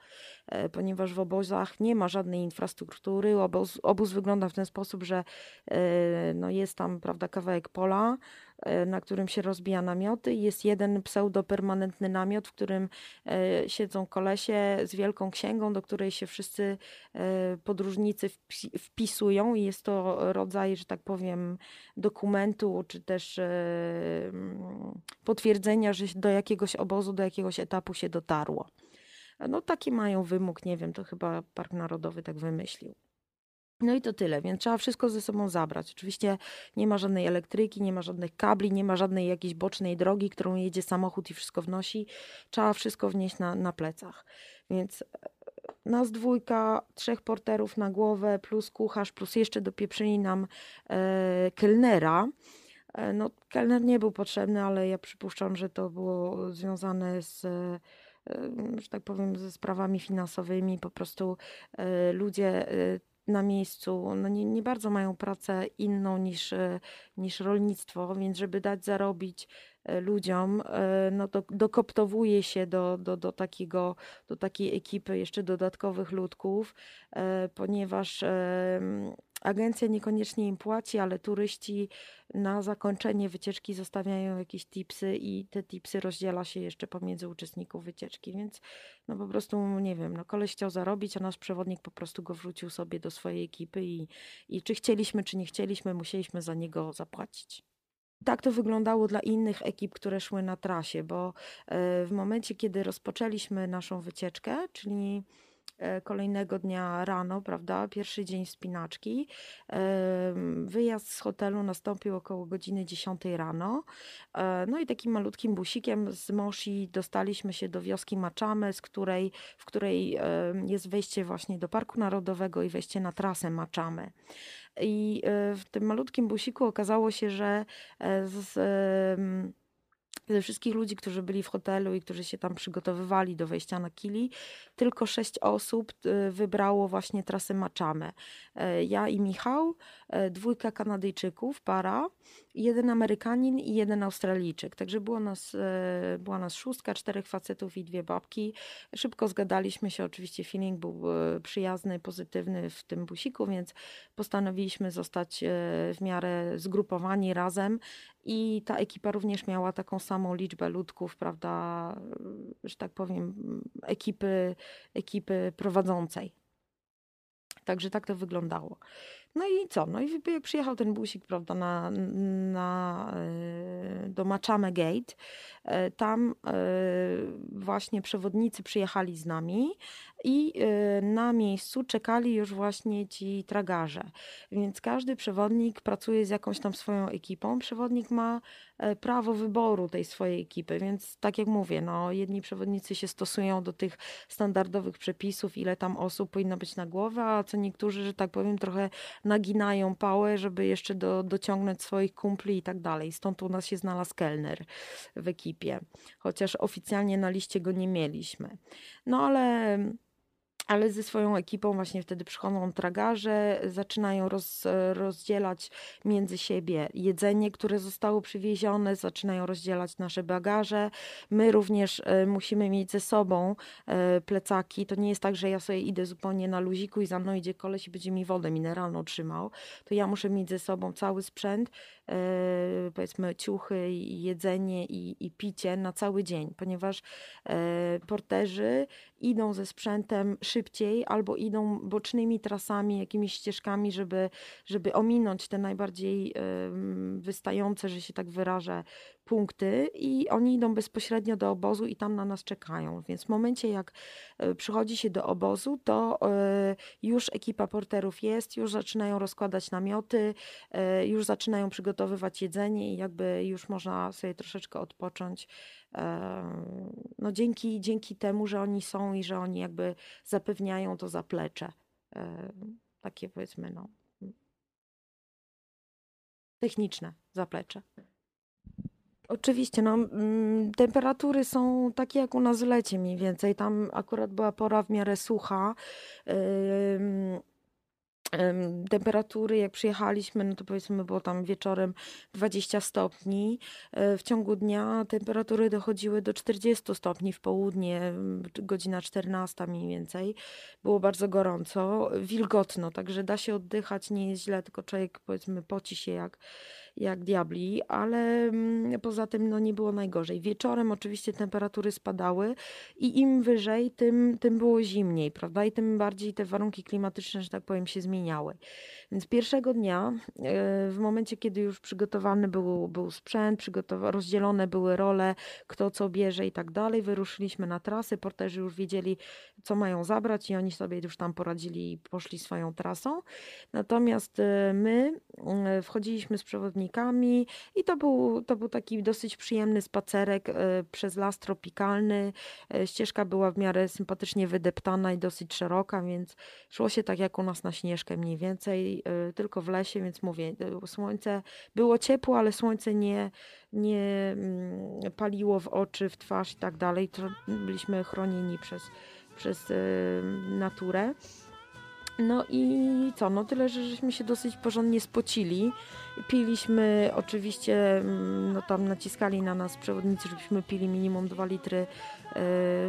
E, ponieważ w obozach nie ma żadnej infrastruktury, obóz, obóz wygląda w ten sposób, że e, no jest tam, prawda, kawałek pola, na którym się rozbija namioty jest jeden pseudopermanentny namiot, w którym e, siedzą kolesie z wielką księgą, do której się wszyscy e, podróżnicy wpi- wpisują i jest to rodzaj, że tak powiem, dokumentu, czy też e, mm, potwierdzenia, że do jakiegoś obozu, do jakiegoś etapu się dotarło. No taki mają wymóg, nie wiem, to chyba Park Narodowy tak wymyślił. No i to tyle, więc trzeba wszystko ze sobą zabrać. Oczywiście nie ma żadnej elektryki, nie ma żadnych kabli, nie ma żadnej jakiejś bocznej drogi, którą jedzie samochód i wszystko wnosi. Trzeba wszystko wnieść na, na plecach. Więc e, nas dwójka, trzech porterów na głowę, plus kucharz, plus jeszcze dopieprzyli nam e, kelnera. E, no, kelner nie był potrzebny, ale ja przypuszczam, że to było związane z, e, że tak powiem, ze sprawami finansowymi. Po prostu e, ludzie na miejscu. No nie, nie bardzo mają pracę inną niż, e, niż rolnictwo, więc żeby dać zarobić e, ludziom, e, no to dokoptowuje się do, do, do, takiego, do takiej ekipy jeszcze dodatkowych ludków, ponieważ agencja niekoniecznie im płaci, ale turyści na zakończenie wycieczki zostawiają jakieś tipsy i te tipsy rozdziela się jeszcze pomiędzy uczestników wycieczki, więc no po prostu nie wiem, no koleś chciał zarobić, a nasz przewodnik po prostu go wrzucił sobie do swojej ekipy i, i czy chcieliśmy, czy nie chcieliśmy, musieliśmy za niego zapłacić. Tak to wyglądało dla innych ekip, które szły na trasie, bo e, w momencie, kiedy rozpoczęliśmy naszą wycieczkę, czyli kolejnego dnia rano, prawda, pierwszy dzień wspinaczki, wyjazd z hotelu nastąpił około godziny 10 rano. E, No i takim malutkim busikiem z Moshi dostaliśmy się do wioski Maczamy, z której, w której jest wejście właśnie do Parku Narodowego i wejście na trasę Maczamy. I e, w tym malutkim busiku okazało się, że e, z, ze wszystkich ludzi, którzy byli w hotelu i którzy się tam przygotowywali do wejścia na Kili, tylko sześć osób e, wybrało właśnie trasę Maczamy. E, Ja i Michał, e, dwójka Kanadyjczyków, para, jeden Amerykanin i jeden Australijczyk. Także było nas, była nas szóstka, czterech facetów i dwie babki. Szybko zgadaliśmy się, oczywiście feeling był przyjazny, pozytywny w tym busiku, więc postanowiliśmy zostać w miarę zgrupowani razem i ta ekipa również miała taką samą liczbę ludków, prawda, że tak powiem, ekipy, ekipy prowadzącej. Także tak to wyglądało. No i co? No i przyjechał ten busik, prawda, na, na, e, do Machame Gate. E, Tam e, właśnie przewodnicy przyjechali z nami i e, na miejscu czekali już właśnie ci tragarze. Więc każdy przewodnik pracuje z jakąś tam swoją ekipą. Przewodnik ma e, prawo wyboru tej swojej ekipy, więc tak jak mówię, no, jedni przewodnicy się stosują do tych standardowych przepisów, ile tam osób powinno być na głowę, a co niektórzy, że tak powiem, trochę naginają pałę, żeby jeszcze do, dociągnąć swoich kumpli i tak dalej. Stąd u nas się znalazł kelner w ekipie, chociaż oficjalnie na liście go nie mieliśmy. No ale ale ze swoją ekipą właśnie wtedy przychodzą tragarze, zaczynają roz, rozdzielać między siebie jedzenie, które zostało przywiezione, zaczynają rozdzielać nasze bagaże. My również e, musimy mieć ze sobą e, plecaki. To nie jest tak, że ja sobie idę zupełnie na luziku i za mną idzie koleś i będzie mi wodę mineralną trzymał. To ja muszę mieć ze sobą cały sprzęt, powiedzmy ciuchy, jedzenie i, i picie na cały dzień, ponieważ e, porterzy idą ze sprzętem szybciej albo idą bocznymi trasami, jakimiś ścieżkami, żeby, żeby ominąć te najbardziej wystające, że się tak wyrażę, punkty i oni idą bezpośrednio do obozu i tam na nas czekają. Więc w momencie, jak e, przychodzi się do obozu, to e, już ekipa porterów jest, już zaczynają rozkładać namioty, e, już zaczynają przygotowywać jedzenie i jakby już można sobie troszeczkę odpocząć. No dzięki, dzięki temu, że oni są i że oni jakby zapewniają to zaplecze. Takie powiedzmy, no. Techniczne zaplecze. Oczywiście, no, mm, temperatury są takie jak u nas w lecie mniej więcej. Tam akurat była pora w miarę sucha. Temperatury, jak przyjechaliśmy, no to powiedzmy było tam wieczorem 20 stopni. E, W ciągu dnia temperatury dochodziły do 40 stopni w południe, godzina 14 mniej więcej. Było bardzo gorąco, wilgotno, także da się oddychać, nie jest źle, tylko człowiek powiedzmy poci się jak, jak diabli, ale mm, poza tym no nie było najgorzej. Wieczorem oczywiście temperatury spadały i im wyżej, tym, tym było zimniej, prawda? I tym bardziej te warunki klimatyczne, że tak powiem, się zmieniały. Więc pierwszego dnia, e, w momencie, kiedy już przygotowany był, był sprzęt, rozdzielone były role, kto co bierze i tak dalej, wyruszyliśmy na trasy, porterzy już wiedzieli, co mają zabrać i oni sobie już tam poradzili i poszli swoją trasą. Natomiast e, my e, wchodziliśmy z przewodnikami i to był, to był taki dosyć przyjemny spacerek przez las tropikalny. Ścieżka była w miarę sympatycznie wydeptana i dosyć szeroka, więc szło się tak jak u nas na Śnieżkę mniej więcej, e, tylko w lesie, więc mówię, e, słońce było ciepło, ale słońce nie, nie mm, paliło w oczy, w twarz i tak dalej. Byliśmy chronieni przez, przez e, naturę. No i co, no tyle, że żeśmy się dosyć porządnie spocili. Piliśmy oczywiście, mm, no tam naciskali na nas przewodnicy, żebyśmy pili minimum 2 litry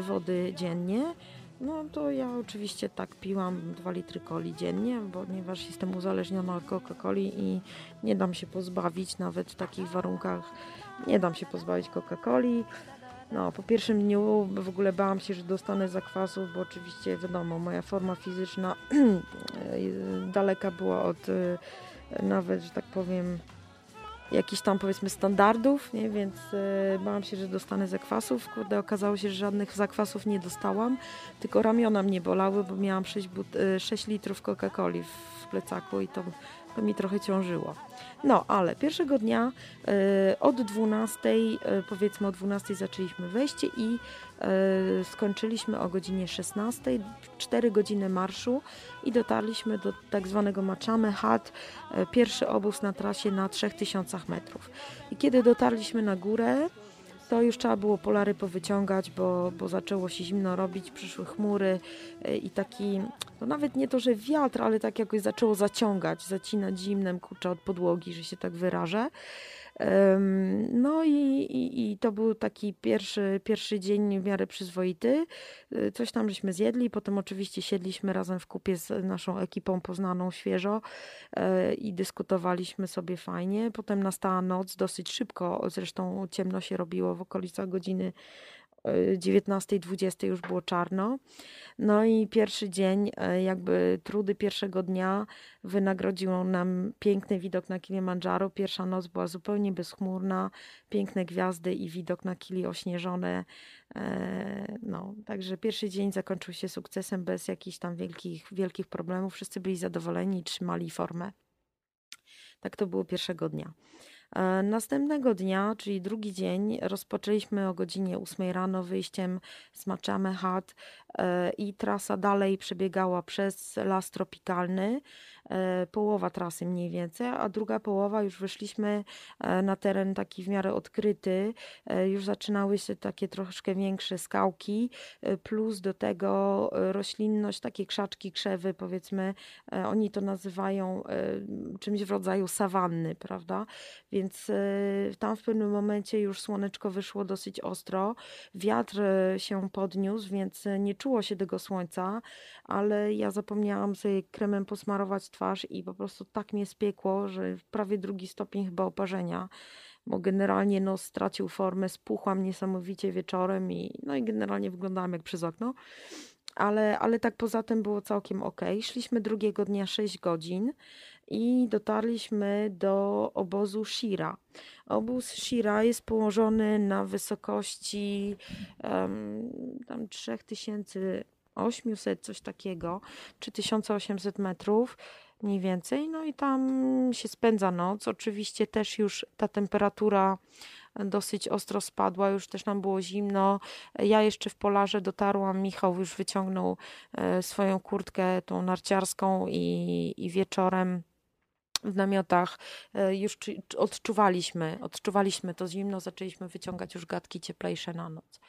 wody dziennie. No to ja oczywiście tak piłam 2 litry coli dziennie, ponieważ jestem uzależniona od Coca-Coli i nie dam się pozbawić nawet w takich warunkach, nie dam się pozbawić Coca-Coli. No, po pierwszym dniu w ogóle bałam się, że dostanę zakwasów, bo oczywiście wiadomo, moja forma fizyczna daleka była od y, nawet, że tak powiem, jakichś tam powiedzmy standardów, nie? więc y, bałam się, że dostanę zakwasów. Kurde, okazało się, że żadnych zakwasów nie dostałam, tylko ramiona mnie bolały, bo miałam 6, but, y, 6 litrów Coca-Coli w plecaku i to mi trochę ciążyło. No, ale pierwszego dnia y, od 12, y, powiedzmy o 12 zaczęliśmy wejście i y, skończyliśmy o godzinie 16, 4 godziny marszu i dotarliśmy do tak zwanego Machame Hat, pierwszy obóz na trasie na 3000 metrów. I kiedy dotarliśmy na górę, to już trzeba było polary powyciągać, bo, bo zaczęło się zimno robić, przyszły chmury y, i taki, no nawet nie to, że wiatr, ale tak jakoś zaczęło zaciągać, zacinać zimnem, kurczę, od podłogi, że się tak wyrażę. No i, i, i to był taki pierwszy, pierwszy dzień w miarę przyzwoity. Y, Coś tam żeśmy zjedli, potem oczywiście siedliśmy razem w kupie z naszą ekipą poznaną świeżo e, i dyskutowaliśmy sobie fajnie. Potem nastała noc, dosyć szybko, zresztą ciemno się robiło w okolicach godziny e, 19-20 już było czarno. No i pierwszy dzień, e, jakby trudy pierwszego dnia wynagrodziło nam piękny widok na Kilimandżaro. Pierwsza noc była zupełnie bezchmurna, piękne gwiazdy i widok na Kili ośnieżone. E, No, także pierwszy dzień zakończył się sukcesem bez jakichś tam wielkich, wielkich problemów. Wszyscy byli zadowoleni i trzymali formę. Tak to było pierwszego dnia. E, Następnego dnia, czyli drugi dzień, rozpoczęliśmy o godzinie 8 rano wyjściem z Machame Hat e, i trasa dalej przebiegała przez las tropikalny, połowa trasy mniej więcej, a druga połowa już wyszliśmy e, na teren taki w miarę odkryty, e, już zaczynały się takie troszkę większe skałki, e, plus do tego e, roślinność, takie krzaczki, krzewy powiedzmy, e, oni to nazywają e, czymś w rodzaju sawanny, prawda? Więc e, tam w pewnym momencie już słoneczko wyszło dosyć ostro, wiatr e, się podniósł, więc e, nie czuło się tego słońca, ale ja zapomniałam sobie kremem posmarować twarz i po prostu tak mnie spiekło, że prawie drugi stopień chyba oparzenia, bo generalnie nos stracił formę, spuchłam niesamowicie wieczorem i no i generalnie wyglądałam jak przez okno. Ale, ale tak poza tym było całkiem ok. Szliśmy drugiego dnia 6 godzin i dotarliśmy do obozu Shira. Obóz Shira jest położony na wysokości um, tam 3800, coś takiego, 3800 metrów mniej więcej. No i tam się spędza noc. Oczywiście też już ta temperatura dosyć ostro spadła, już też nam było zimno. Ja jeszcze w Polarze dotarłam, Michał już wyciągnął e, swoją kurtkę, tą narciarską i, i wieczorem w namiotach e, już czu- czu- odczuwaliśmy, odczuwaliśmy to zimno, zaczęliśmy wyciągać już gadki cieplejsze na noc.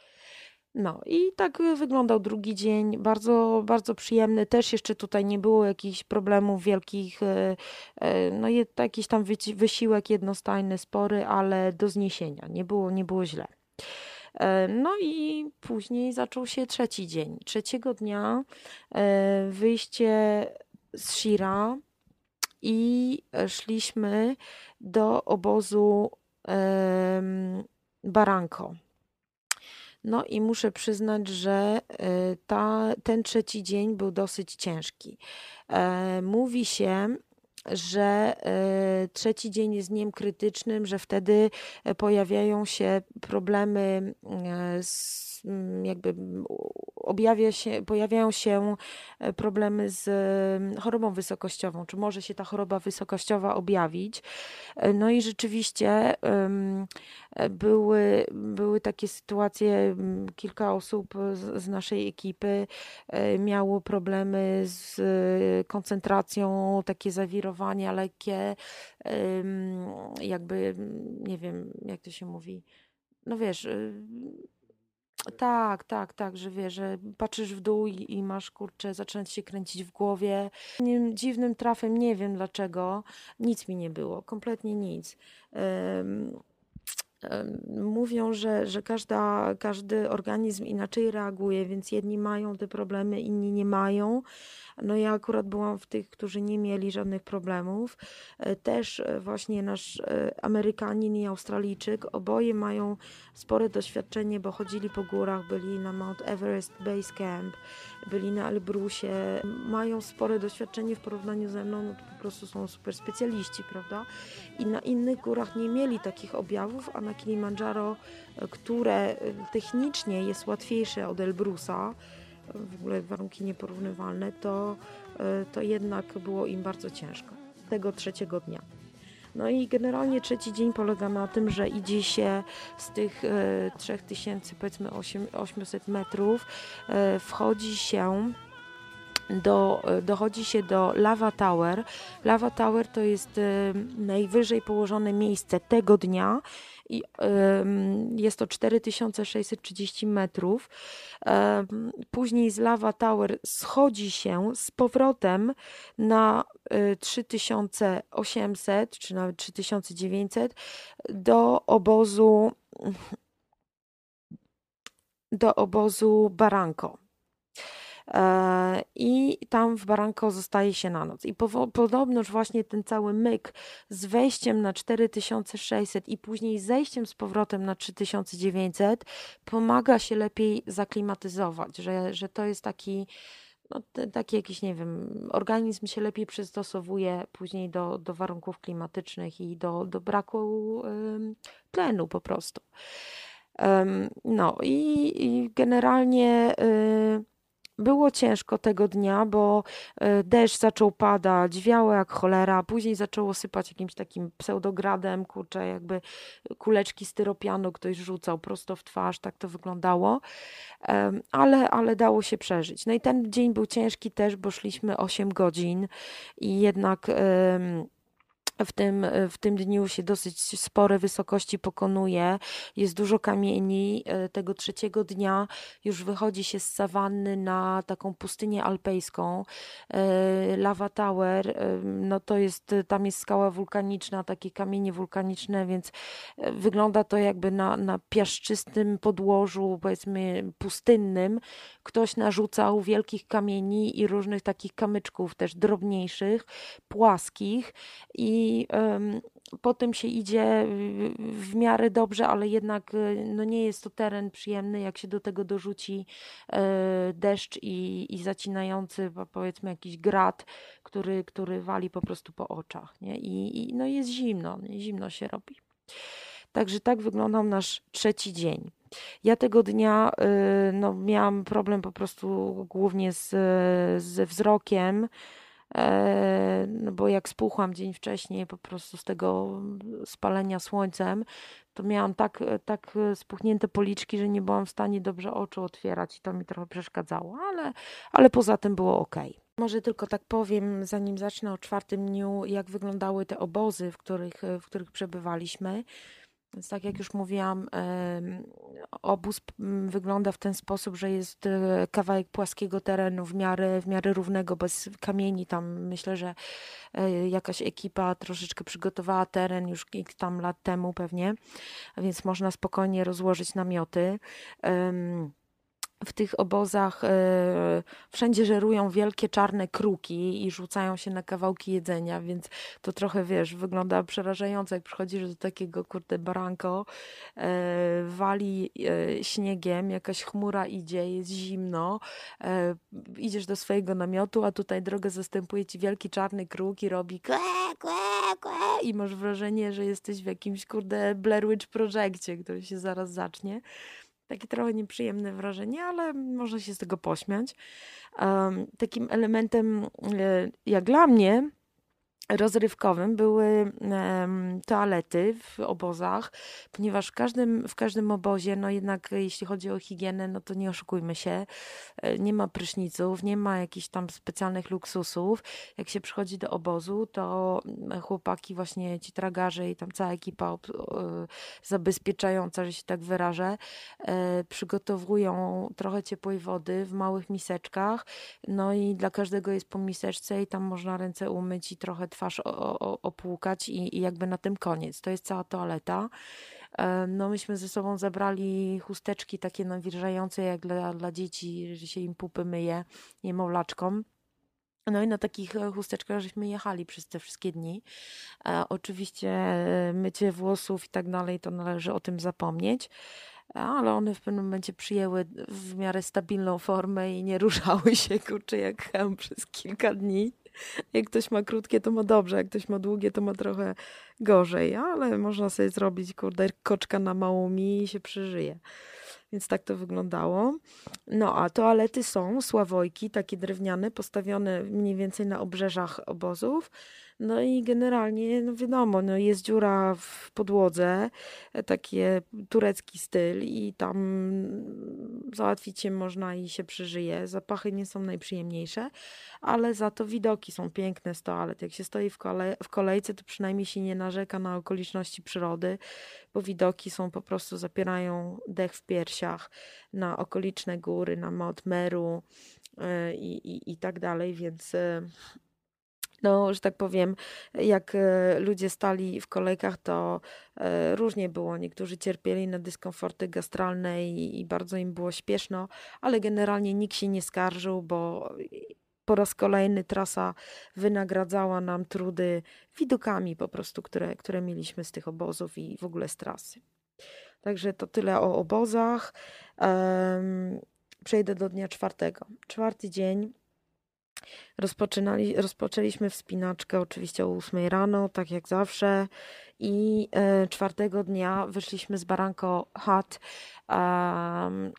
No i tak y, wyglądał drugi dzień, bardzo, bardzo przyjemny. Też jeszcze tutaj nie było jakichś problemów wielkich, y, y, no jakiś tam wysiłek jednostajny, spory, ale do zniesienia. Nie było, nie było źle. E, No i później zaczął się trzeci dzień. Trzeciego dnia e, wyjście z Shira i szliśmy do obozu Baranko. No i muszę przyznać, że e, ta, ten trzeci dzień był dosyć ciężki. E, Mówi się, że e, trzeci dzień jest dniem krytycznym, że wtedy pojawiają się problemy z, jakby mm, u- objawia się, pojawiają się e, problemy z chorobą wysokościową, czy może się ta choroba wysokościowa objawić. E, No i rzeczywiście e, były, były takie sytuacje, kilka osób z, z naszej ekipy miało problemy z koncentracją, takie zawirowania lekkie, jakby, nie wiem, jak to się mówi, no wiesz, tak, tak, tak, że wiesz, że patrzysz w dół i, i masz, kurczę, zaczyna ci się kręcić w głowie. Takim Dziwnym trafem, nie wiem dlaczego, nic mi nie było, kompletnie nic. Mówią, że, że każda, każdy organizm inaczej reaguje, więc jedni mają te problemy, inni nie mają. No ja akurat byłam w tych, którzy nie mieli żadnych problemów. E, Też e, właśnie nasz e, Amerykanin i Australijczyk, oboje mają spore doświadczenie, bo chodzili po górach, byli na Mount Everest Base Camp, byli na Elbrusie, mają spore doświadczenie w porównaniu ze mną, no to po prostu są super specjaliści, prawda? I na innych górach nie mieli takich objawów, a na Kilimandżaro, e, które e, technicznie jest łatwiejsze od Elbrusa, w ogóle warunki nieporównywalne, to, e, to jednak było im bardzo ciężko tego trzeciego dnia. No i generalnie trzeci dzień polega na tym, że idzie się z tych e, 3000, powiedzmy 8, 800 metrów, e, wchodzi się do, e, dochodzi się do Lava Tower. Lava Tower to jest e, najwyżej położone miejsce tego dnia i jest to 4630 metrów. Później z Lava Tower schodzi się z powrotem na e, 3800 czy nawet 3900 do obozu do obozu Baranko. E, I tam w Baranko zostaje się na noc. I podobnoż właśnie ten cały myk z wejściem na 4600 i później zejściem z powrotem na 3900 pomaga się lepiej zaklimatyzować, że, że to jest taki, no, taki jakiś, nie wiem, organizm się lepiej przystosowuje później do, do warunków klimatycznych i do, do braku ym, tlenu po prostu. Em, No i, i generalnie y, było ciężko tego dnia, bo y, deszcz zaczął padać, wiało jak cholera, później zaczęło sypać jakimś takim pseudogradem, kurczę, jakby kuleczki styropianu ktoś rzucał prosto w twarz, tak to wyglądało, ale, ale dało się przeżyć. No i ten dzień był ciężki też, bo szliśmy 8 godzin i jednak... em, w tym, w tym dniu się dosyć spore wysokości pokonuje. Jest dużo kamieni. E, Tego trzeciego dnia już wychodzi się z sawanny na taką pustynię alpejską. E, Lava Tower, e, no to jest, tam jest skała wulkaniczna, takie kamienie wulkaniczne, więc wygląda to jakby na, na piaszczystym podłożu, powiedzmy pustynnym. Ktoś narzucał wielkich kamieni i różnych takich kamyczków, też drobniejszych, płaskich i em, potem się idzie w, miarę dobrze, ale jednak e, no nie jest to teren przyjemny, jak się do tego dorzuci e, deszcz i, i zacinający po- powiedzmy jakiś grat, który, który wali po prostu po oczach, nie? I, i no jest zimno, zimno się robi. Także tak wyglądał nasz trzeci dzień. Ja tego dnia y, no, miałam problem po prostu głównie z, ze wzrokiem, e, no bo jak spuchłam dzień wcześniej po prostu z tego spalenia słońcem, to miałam tak, tak spuchnięte policzki, że nie byłam w stanie dobrze oczu otwierać i to mi trochę przeszkadzało, ale, ale poza tym było ok. Może tylko tak powiem, zanim zacznę o czwartym dniu, jak wyglądały te obozy, w których, w których przebywaliśmy. Więc tak jak już mówiłam, obóz m, wygląda w ten sposób, że jest e, kawałek płaskiego terenu w miarę, w miarę równego, bez kamieni. Tam myślę, że e, jakaś ekipa troszeczkę przygotowała teren już tam lat temu pewnie, więc można spokojnie rozłożyć namioty. W tych obozach e, wszędzie żerują wielkie czarne kruki i rzucają się na kawałki jedzenia, więc to trochę, wiesz, wygląda przerażająco, jak przychodzisz do takiego, kurde, baranko, e, wali e, śniegiem, jakaś chmura idzie, jest zimno, idziesz do swojego namiotu, a tutaj drogę zastępuje ci wielki czarny kruk i robi kłe, kłe, kłe i masz wrażenie, że jesteś w jakimś, kurde, Blair Witch Projekcie, który się zaraz zacznie. Takie trochę nieprzyjemne wrażenie, ale można się z tego pośmiać. Um, takim elementem, e, jak dla mnie, rozrywkowym były toalety w obozach, ponieważ w każdym, w każdym obozie, no jednak jeśli chodzi o higienę, no to nie oszukujmy się, e, nie ma pryszniców, nie ma jakichś tam specjalnych luksusów. Jak się przychodzi do obozu, to mm, chłopaki właśnie ci tragarze i tam cała ekipa e, zabezpieczająca, że się tak wyrażę, e, przygotowują trochę ciepłej wody w małych miseczkach, no i dla każdego jest po miseczce i tam można ręce umyć i trochę twarz opłukać i, i jakby na tym koniec. To jest cała toaleta. E, No myśmy ze sobą zabrali chusteczki takie nawilżające jak dla, dla dzieci, że się im pupy myje niemowlaczkom. No i na takich e, chusteczkach żeśmy jechali przez te wszystkie dni. E, oczywiście e, mycie włosów i tak dalej, to należy o tym zapomnieć. Ale one w pewnym momencie przyjęły w miarę stabilną formę i nie ruszały się kurczę jak hełm przez kilka dni. Jak ktoś ma krótkie, to ma dobrze, jak ktoś ma długie, to ma trochę gorzej, ale można sobie zrobić, kurde, koczka na małą mi i się przeżyje. Więc tak to wyglądało. No a toalety są, sławojki, takie drewniane, postawione mniej więcej na obrzeżach obozów. No i generalnie, no wiadomo, no jest dziura w podłodze, e, takie turecki styl i tam załatwić się można i się przeżyje. Zapachy nie są najprzyjemniejsze, ale za to widoki są piękne z toalet. Jak się stoi w, kole w kolejce, to przynajmniej się nie narzeka na okoliczności przyrody, bo widoki są po prostu, zapierają dech w piersiach na okoliczne góry, na Mount Meru e, i, i, i tak dalej, więc e, no, że tak powiem, jak e, ludzie stali w kolejkach, to e, różnie było. Niektórzy cierpieli na dyskomforty gastralne i, i bardzo im było śpieszno, ale generalnie nikt się nie skarżył, bo po raz kolejny trasa wynagradzała nam trudy widokami po prostu, które, które mieliśmy z tych obozów i w ogóle z trasy. Także to tyle o obozach. Em, przejdę do dnia czwartego. Czwarty dzień. Rozpoczynali, rozpoczęliśmy wspinaczkę oczywiście o 8 rano, tak jak zawsze. I e, czwartego dnia wyszliśmy z Baranko Hut. em,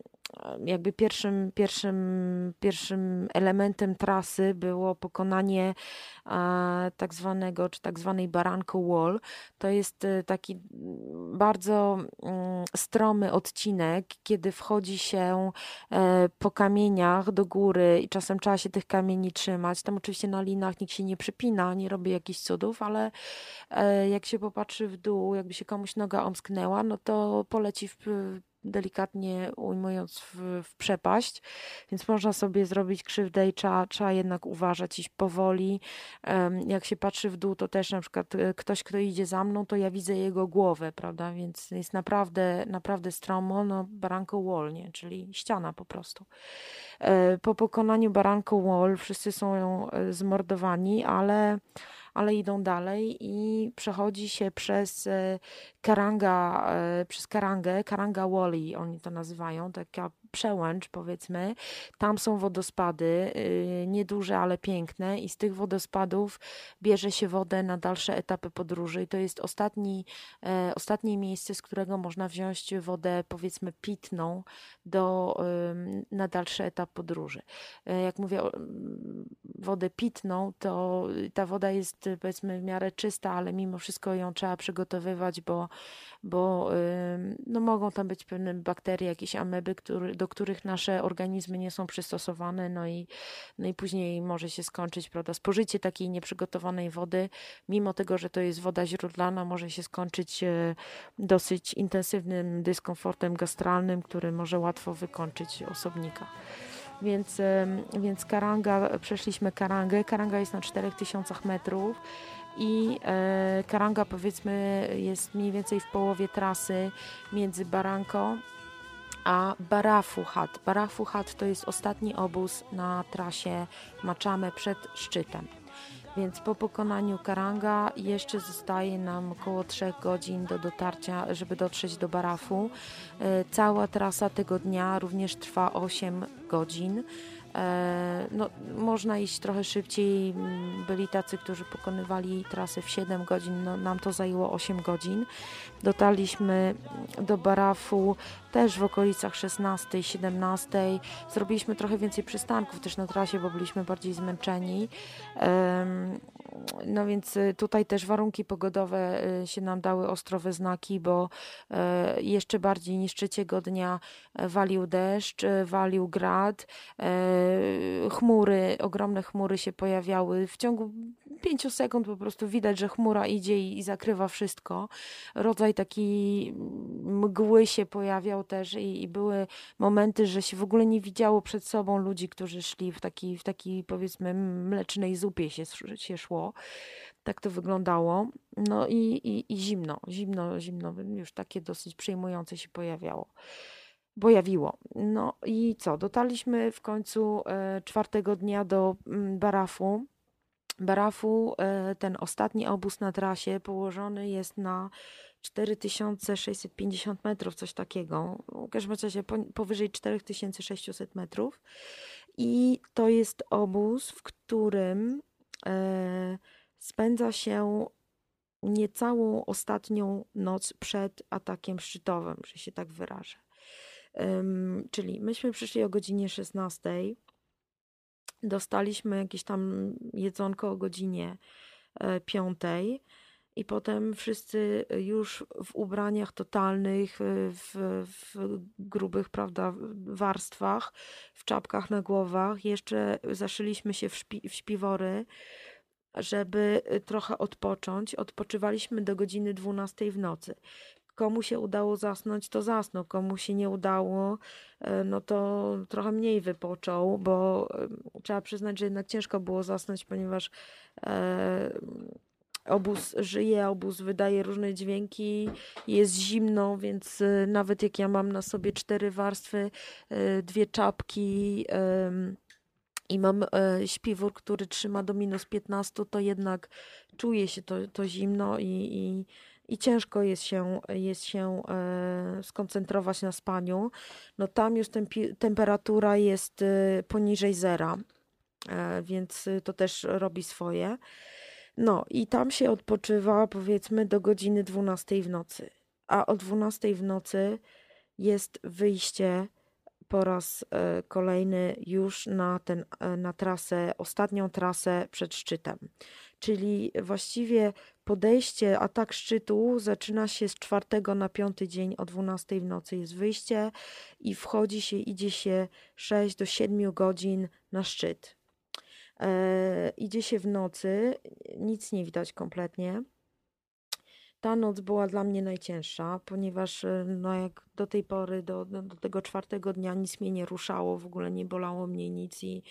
jakby pierwszym, pierwszym, pierwszym elementem trasy było pokonanie tak zwanego, czy tak zwanej Baranko Wall. To jest e, taki mm, bardzo mm, stromy odcinek, kiedy wchodzi się e, po kamieniach do góry i czasem trzeba się tych kamieni trzymać. Tam oczywiście na linach nikt się nie przypina, nie robi jakichś cudów, ale e, jak się popatrzy w dół, jakby się komuś noga omsknęła, no to poleci w, delikatnie ujmując w, w przepaść, więc można sobie zrobić krzywdę i trzeba, trzeba jednak uważać, iść powoli. Jak się patrzy w dół, to też na przykład e, ktoś, kto idzie za mną, to ja widzę jego głowę, prawda, więc jest naprawdę, naprawdę stromo, no baranko wall, nie? czyli ściana po prostu. E, Po pokonaniu baranko wall wszyscy są e, zmordowani, ale ale idą dalej i przechodzi się przez e, Karanga, e, przez Karangę, Karanga Wally oni to nazywają, taka przełęcz powiedzmy. Tam są wodospady, y, nieduże, ale piękne i z tych wodospadów bierze się wodę na dalsze etapy podróży i to jest ostatni, e, ostatnie miejsce, z którego można wziąć wodę powiedzmy pitną do, na dalszy etap podróży. E, Jak mówię wodę pitną, to ta woda jest powiedzmy w miarę czysta, ale mimo wszystko ją trzeba przygotowywać, bo, bo no mogą tam być pewne bakterie, jakieś ameby, który, do których nasze organizmy nie są przystosowane, no i, no i później może się skończyć, prawda, spożycie takiej nieprzygotowanej wody, mimo tego, że to jest woda źródlana, może się skończyć e, dosyć intensywnym dyskomfortem gastralnym, który może łatwo wykończyć osobnika. Więc, em, więc Karanga, przeszliśmy Karangę. Karanga jest na 4000 metrów i e, Karanga powiedzmy jest mniej więcej w połowie trasy między Baranko a Barafu Hat. Barafu Hat to jest ostatni obóz na trasie Maczame przed szczytem. Więc po pokonaniu Karanga jeszcze zostaje nam około 3 godzin do dotarcia, żeby dotrzeć do Barafu. E, Cała trasa tego dnia również trwa 8 godzin. E, No, można iść trochę szybciej. Byli tacy, którzy pokonywali trasę w 7 godzin. No, nam to zajęło 8 godzin. Dotarliśmy do Barafu też w okolicach 16-17. Zrobiliśmy trochę więcej przystanków też na trasie, bo byliśmy bardziej zmęczeni. No więc y, tutaj też warunki pogodowe y, się nam dały ostrowe znaki, bo e, jeszcze bardziej niż trzeciego dnia e, walił deszcz, e, walił grad, chmury, ogromne chmury się pojawiały. W ciągu pięciu sekund po prostu widać, że chmura idzie i, i zakrywa wszystko. Rodzaj takiej mgły się pojawiał też i, i były momenty, że się w ogóle nie widziało przed sobą ludzi, którzy szli w takiej, w takiej powiedzmy mlecznej zupie się, się szło. Tak to wyglądało. No i, i, i zimno, zimno, zimno, już takie dosyć przejmujące się pojawiało. Pojawiło. No i co? Dotarliśmy w końcu e, czwartego dnia do mm, Barafu. Barafu, e, ten ostatni obóz na trasie, położony jest na 4650 metrów, coś takiego. W każdym razie po- powyżej 4600 metrów. I to jest obóz, w którym e, spędza się niecałą ostatnią noc przed atakiem szczytowym, że się tak wyrażę. Czyli myśmy przyszli o godzinie 16. Dostaliśmy jakieś tam jedzonko o godzinie e, 5. I potem wszyscy już w ubraniach totalnych, e, w, w grubych, prawda, warstwach, w czapkach na głowach, jeszcze zaszyliśmy się w, szpi, w śpiwory, żeby y, trochę odpocząć. Odpoczywaliśmy do godziny 12 w nocy. Komu się udało zasnąć, to zasnął. Komu się nie udało, e, no to trochę mniej wypoczął, bo e, trzeba przyznać, że jednak ciężko było zasnąć, ponieważ e, obóz żyje, obóz wydaje różne dźwięki, jest zimno, więc nawet jak ja mam na sobie cztery warstwy, dwie czapki, i mam śpiwór, który trzyma do minus 15, to jednak czuje się to, to zimno i, i, i ciężko jest się, jest się e, skoncentrować na spaniu. No tam już temperatura jest e, poniżej zera, e, więc to też robi swoje. No i tam się odpoczywa powiedzmy do godziny 12 w nocy. A o 12 w nocy jest wyjście po raz kolejny już na, ten, na trasę, ostatnią trasę przed szczytem. Czyli właściwie podejście, atak szczytu zaczyna się z czwartego na piąty dzień o 12 w nocy jest wyjście i wchodzi się, idzie się 6 do 7 godzin na szczyt. E, idzie się w nocy, nic nie widać kompletnie. Ta noc była dla mnie najcięższa, ponieważ e, no jak do tej pory, do, do, tego czwartego dnia nic mnie nie ruszało, w ogóle nie bolało mnie nic i,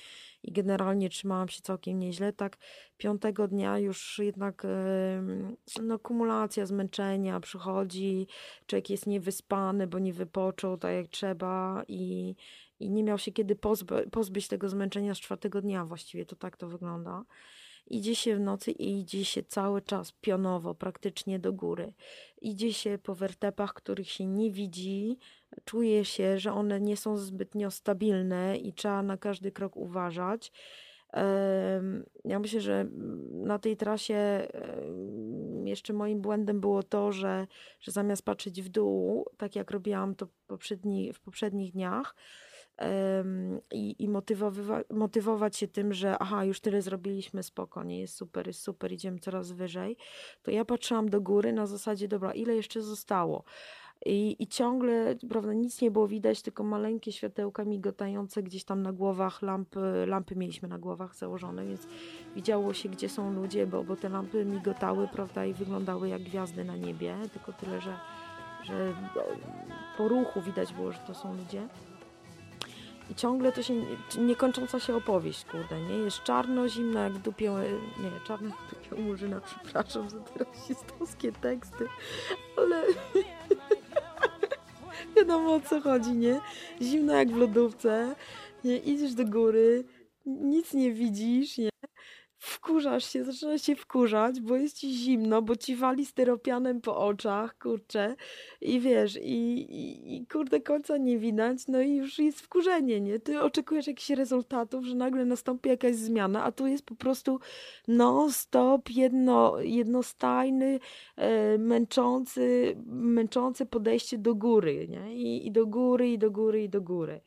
i generalnie trzymałam się całkiem nieźle. Tak piątego dnia już jednak em, no, kumulacja zmęczenia przychodzi, człowiek jest niewyspany, bo nie wypoczął tak jak trzeba i, i nie miał się kiedy pozby, pozbyć tego zmęczenia z czwartego dnia właściwie, to tak to wygląda. Idzie się w nocy i idzie się cały czas pionowo, praktycznie do góry. Idzie się po wertepach, których się nie widzi, czuje się, że one nie są zbytnio stabilne i trzeba na każdy krok uważać. Ja myślę, że na tej trasie jeszcze moim błędem było to, że, że zamiast patrzeć w dół, tak jak robiłam to poprzedni, w poprzednich dniach, i, i motywować się tym, że aha, już tyle zrobiliśmy, spoko, nie jest super, jest super, idziemy coraz wyżej, to ja patrzyłam do góry na zasadzie, dobra, ile jeszcze zostało? I, I ciągle, prawda, nic nie było widać, tylko maleńkie światełka migotające gdzieś tam na głowach, lampy, lampy mieliśmy na głowach założone, więc widziało się, gdzie są ludzie, bo, bo te lampy migotały, prawda, i wyglądały jak gwiazdy na niebie, tylko tyle, że, że po ruchu widać było, że to są ludzie. I ciągle to się, niekończąca się opowieść, kurde, nie? Jest czarno, zimno jak dupią, nie, czarno jak dupią murzyna, przepraszam za te rasistowskie teksty, ale wiadomo o co chodzi, nie? Zimno jak w lodówce, nie? Idziesz do góry, nic nie widzisz, nie? Wkurzasz się, zaczynasz się wkurzać, bo jest ci zimno, bo ci wali styropianem po oczach, kurczę, i wiesz, i, i, i kurde końca nie widać, no i już jest wkurzenie, nie? Ty oczekujesz jakichś rezultatów, że nagle nastąpi jakaś zmiana, a tu jest po prostu non-stop, jedno, jednostajny, e, męczący, męczące podejście do góry, nie? I, I do góry, i do góry, i do góry.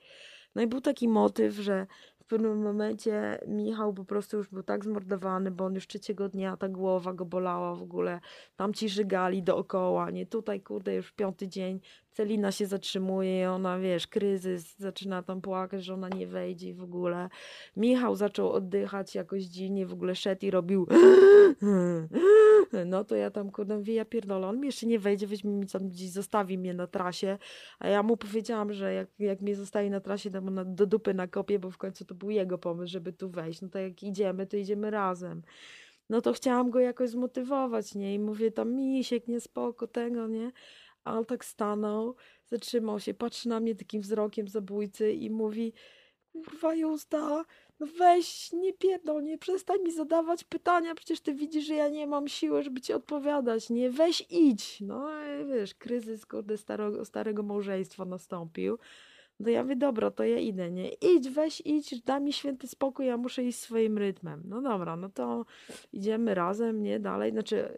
No i był taki motyw, że w pewnym momencie Michał po prostu już był tak zmordowany, bo on już trzeciego dnia ta głowa go bolała w ogóle. Tam ci żygali dookoła, nie? Tutaj, kurde, już piąty dzień Celina się zatrzymuje ona, wiesz, kryzys, zaczyna tam płakać, że ona nie wejdzie w ogóle. Michał zaczął oddychać jakoś dziwnie, w ogóle szedł i robił no to ja tam, kurde, mówię, ja pierdolę, on mi jeszcze nie wejdzie, weźmie mi tam gdzieś, zostawi mnie na trasie, a ja mu powiedziałam, że jak, jak mnie zostawi na trasie, to na, do dupy nakopię, bo w końcu to był jego pomysł, żeby tu wejść. No to jak idziemy, to idziemy razem no to chciałam go jakoś zmotywować, nie? I mówię tam, misiek, nie spoko, tego, nie? A on tak stanął, zatrzymał się, patrzy na mnie takim wzrokiem zabójcy i mówi, kurwa Justa, no weź, nie pierdol, nie przestań mi zadawać pytania, przecież ty widzisz, że ja nie mam siły, żeby ci odpowiadać, nie, weź idź. No i wiesz, kryzys kurde starego, starego małżeństwa nastąpił. No ja mówię, dobra, to ja idę, nie? Idź, weź, idź, da mi święty spokój, ja muszę iść swoim rytmem. No dobra, no to idziemy razem, nie? Dalej, znaczy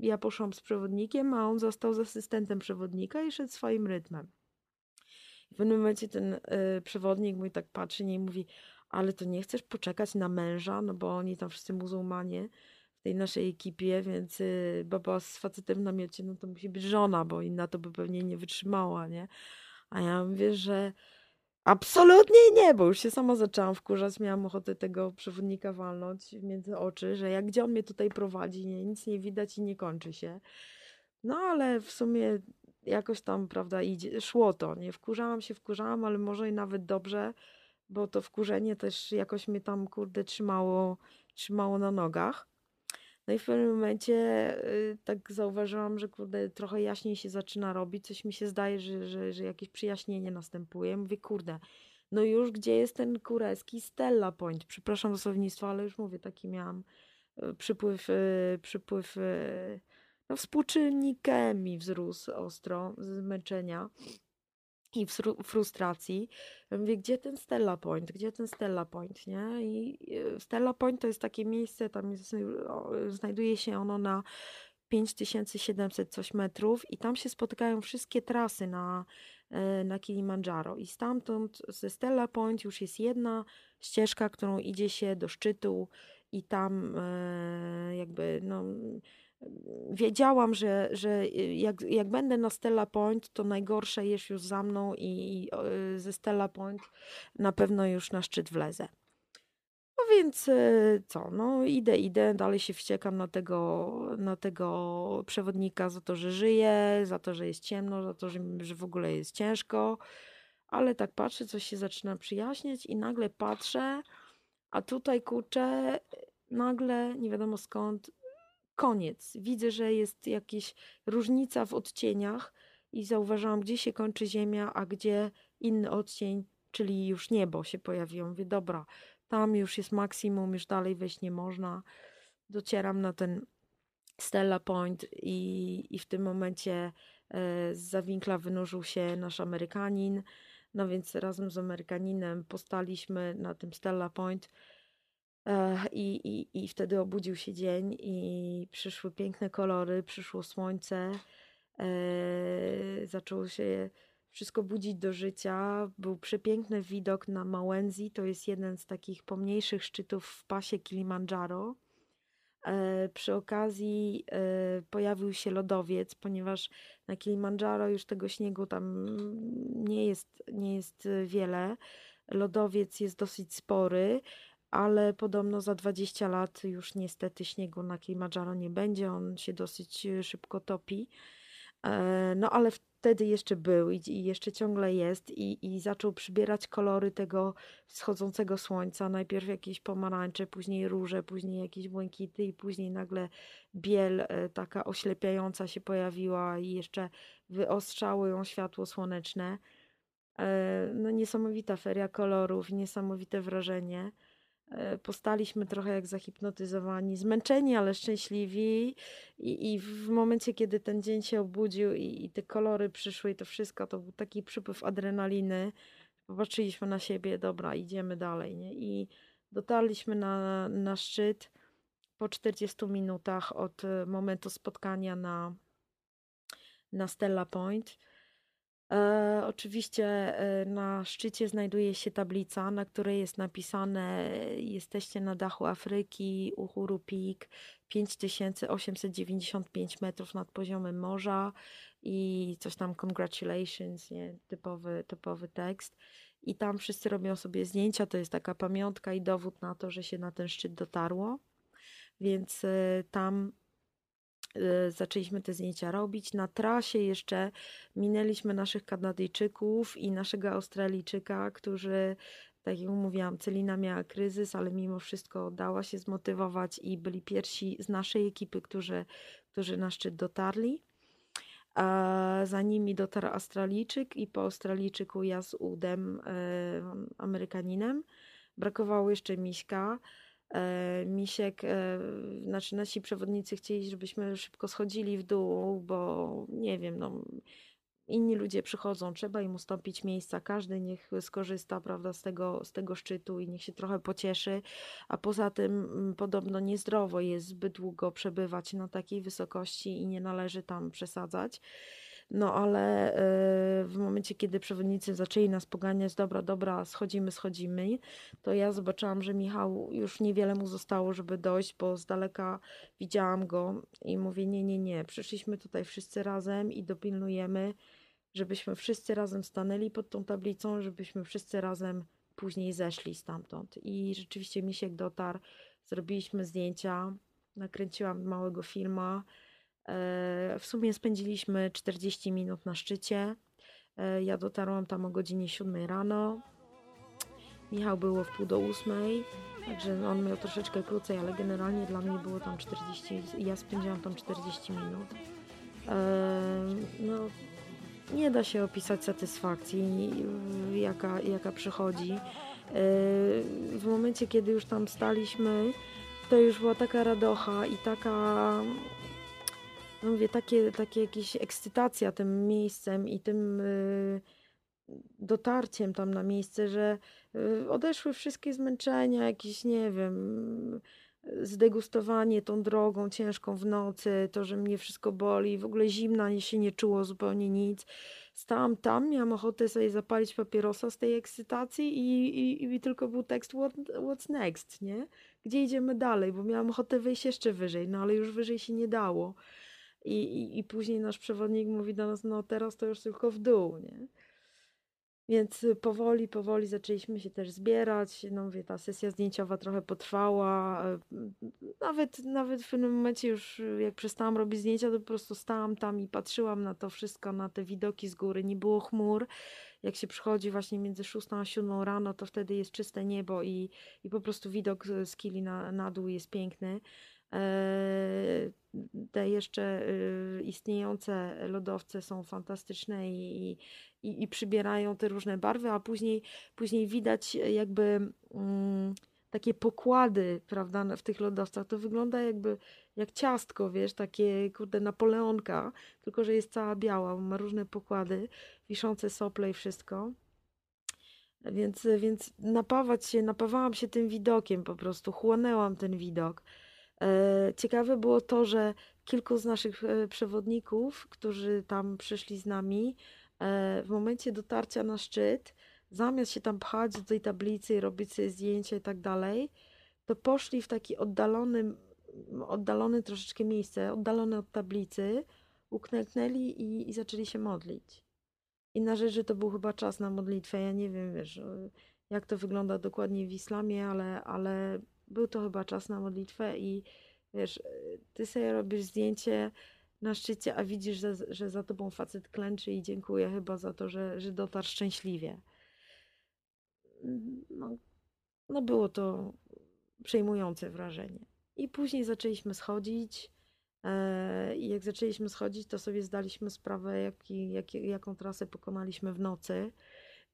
ja poszłam z przewodnikiem, a on został z asystentem przewodnika i szedł swoim rytmem. I w pewnym momencie ten y, przewodnik mój tak patrzy nie, i mówi, ale to nie chcesz poczekać na męża, no bo oni tam wszyscy muzułmanie tej naszej ekipie, więc y, baba z facetem w namiocie, no to musi być żona, bo inna to by pewnie nie wytrzymała, nie? A ja mówię, że absolutnie nie, bo już się sama zaczęłam wkurzać, miałam ochotę tego przewodnika walnąć między oczy, że jak gdzie on mnie tutaj prowadzi, nie, nic nie widać i nie kończy się. No ale w sumie jakoś tam, prawda, idzie, szło to, nie, wkurzałam się, wkurzałam, ale może i nawet dobrze, bo to wkurzenie też jakoś mnie tam, kurde, trzymało, trzymało na nogach. No i w pewnym momencie y, tak zauważyłam, że kurde, trochę jaśniej się zaczyna robić, coś mi się zdaje, że, że, że jakieś przyjaśnienie następuje. Mówię, kurde, no już gdzie jest ten kureski Stella Point? Przepraszam za słownictwo, ale już mówię, taki miałam y, przypływ, y, przypływ no współczynnik mi wzrósł ostro zmęczenia i frustracji. Mówię, gdzie ten Stella Point, gdzie ten Stella Point, nie? I Stella Point to jest takie miejsce, tam jest, znajduje się ono na 5700 coś metrów i tam się spotykają wszystkie trasy na, e, na Kilimandżaro i stamtąd ze Stella Point już jest jedna ścieżka, którą idzie się do szczytu i tam e, jakby no wiedziałam, że, że jak, jak będę na Stella Point, to najgorsze jest już za mną i ze Stella Point na pewno już na szczyt wlezę. No więc e, co, no idę, idę, dalej się wściekam na tego, na tego przewodnika za to, że żyje, za to, że jest ciemno, za to, że, że w ogóle jest ciężko, ale tak patrzę, coś się zaczyna przyjaśniać i nagle patrzę, a tutaj kurczę, nagle nie wiadomo skąd koniec. Widzę, że jest jakaś różnica w odcieniach i zauważałam, gdzie się kończy ziemia, a gdzie inny odcień, czyli już niebo się pojawiło. Mówię, dobra, tam już jest maksimum, już dalej wejść nie można. Docieram na ten Stella Point i, i w tym momencie e, z zawinkla wynurzył się nasz Amerykanin. No więc razem z Amerykaninem postaliśmy na tym Stella Point i, i, I wtedy obudził się dzień i przyszły piękne kolory, przyszło słońce, e, zaczęło się wszystko budzić do życia. Był przepiękny widok na Małęzi, to jest jeden z takich pomniejszych szczytów w pasie Kilimandżaro. E, Przy okazji e, pojawił się lodowiec, ponieważ na Kilimandżaro już tego śniegu tam nie jest, nie jest wiele. Lodowiec jest dosyć spory, ale podobno za 20 lat już niestety śniegu na Kilimandżaro nie będzie. On się dosyć e, szybko topi. E, No ale wtedy jeszcze był i, jeszcze ciągle jest i, i zaczął przybierać kolory tego wschodzącego słońca. Najpierw jakieś pomarańcze, później róże, później jakieś błękity i później nagle biel e, taka oślepiająca się pojawiła i jeszcze wyostrzało ją światło słoneczne. No niesamowita feria kolorów, niesamowite wrażenie. E, Postaliśmy trochę jak zahipnotyzowani, zmęczeni, ale szczęśliwi. I, I w momencie, kiedy ten dzień się obudził i, i te kolory przyszły i to wszystko, to był taki przypływ adrenaliny. Popatrzyliśmy na siebie, dobra, idziemy dalej. Nie? I dotarliśmy na, na szczyt po 40 minutach od e, momentu spotkania na, na Stella Point. E, oczywiście e, na szczycie znajduje się tablica, na której jest napisane: Jesteście na dachu Afryki, Uhuru Peak, 5895 metrów nad poziomem morza i coś tam congratulations, nie? Typowy, typowy tekst. I tam wszyscy robią sobie zdjęcia, to jest taka pamiątka i dowód na to, że się na ten szczyt dotarło. Więc e, tam zaczęliśmy te zdjęcia robić. Na trasie jeszcze minęliśmy naszych Kanadyjczyków i naszego Australijczyka, którzy, tak jak mówiłam, Celina miała kryzys, ale mimo wszystko dała się zmotywować i byli pierwsi z naszej ekipy, którzy, którzy na szczyt dotarli. Za nimi dotarł Australijczyk i po Australijczyku ja z Udem, e, Amerykaninem. Brakowało jeszcze Miśka. E, Misiek, e, znaczy nasi przewodnicy chcieli, żebyśmy szybko schodzili w dół, bo nie wiem, no, inni ludzie przychodzą, trzeba im ustąpić miejsca, każdy niech skorzysta, prawda, z tego, z tego szczytu i niech się trochę pocieszy, a poza tym mm, podobno niezdrowo jest zbyt długo przebywać na takiej wysokości i nie należy tam przesadzać. No ale e, w momencie, kiedy przewodnicy zaczęli nas poganiać, dobra, dobra, schodzimy, schodzimy, to ja zobaczyłam, że Michał już niewiele mu zostało, żeby dojść, bo z daleka widziałam go i mówię, nie, nie, nie, przyszliśmy tutaj wszyscy razem i dopilnujemy, żebyśmy wszyscy razem stanęli pod tą tablicą, żebyśmy wszyscy razem później zeszli stamtąd. I rzeczywiście Misiek dotarł, zrobiliśmy zdjęcia, nakręciłam małego filma. E, W sumie spędziliśmy 40 minut na szczycie. E, Ja dotarłam tam o godzinie 7 rano. Michał było w pół do ósmej, także on miał troszeczkę krócej, ale generalnie dla mnie było tam 40, ja spędziłam tam 40 minut. E, No, nie da się opisać satysfakcji, jaka, jaka przychodzi. W momencie, kiedy już tam staliśmy, to już była taka radocha i taka, no mówię, takie, takie jakieś ekscytacja tym miejscem i tym y, dotarciem tam na miejsce, że y, odeszły wszystkie zmęczenia, jakieś, nie wiem, zdegustowanie tą drogą ciężką w nocy, to, że mnie wszystko boli, w ogóle zimna się nie czuło zupełnie nic. Stałam tam, miałam ochotę sobie zapalić papierosa z tej ekscytacji i, i, i tylko był tekst what, what's next, nie? Gdzie idziemy dalej, bo miałam ochotę wejść jeszcze wyżej, no ale już wyżej się nie dało. I, i, i później nasz przewodnik mówi do nas, no teraz to już tylko w dół, nie? Więc powoli, powoli zaczęliśmy się też zbierać. No mówię, ta sesja zdjęciowa trochę potrwała. y, Nawet, nawet w pewnym momencie już jak przestałam robić zdjęcia, to po prostu stałam tam i patrzyłam na to wszystko, na te widoki z góry. Nie było chmur. Jak się przychodzi właśnie między 6 a 7 rano, to wtedy jest czyste niebo i, i po prostu widok z kili na, na dół jest piękny. Eee, Te jeszcze y, istniejące lodowce są fantastyczne i, i, i przybierają te różne barwy, a później, później widać jakby mm, takie pokłady, prawda, w tych lodowcach. To wygląda jakby jak ciastko, wiesz, takie kurde Napoleonka, tylko że jest cała biała, ma różne pokłady, wiszące sople i wszystko. Więc, więc napawać się, napawałam się tym widokiem po prostu, chłonęłam ten widok. E, Ciekawe było to, że kilku z naszych e, przewodników, którzy tam przyszli z nami, e, w momencie dotarcia na szczyt, zamiast się tam pchać do tej tablicy i robić sobie zdjęcia i tak dalej, to poszli w taki oddalony oddalone troszeczkę miejsce, oddalone od tablicy, uklęknęli i, i zaczęli się modlić. Inna rzecz, że to był chyba czas na modlitwę. Ja nie wiem, wiesz, jak to wygląda dokładnie w islamie, ale, ale był to chyba czas na modlitwę i wiesz, ty sobie robisz zdjęcie na szczycie, a widzisz, że, że za tobą facet klęczy i dziękuję chyba za to, że, że dotarł szczęśliwie. No, no było to przejmujące wrażenie. I później zaczęliśmy schodzić. e, I jak zaczęliśmy schodzić, to sobie zdaliśmy sprawę, jaki, jaki, jaką trasę pokonaliśmy w nocy.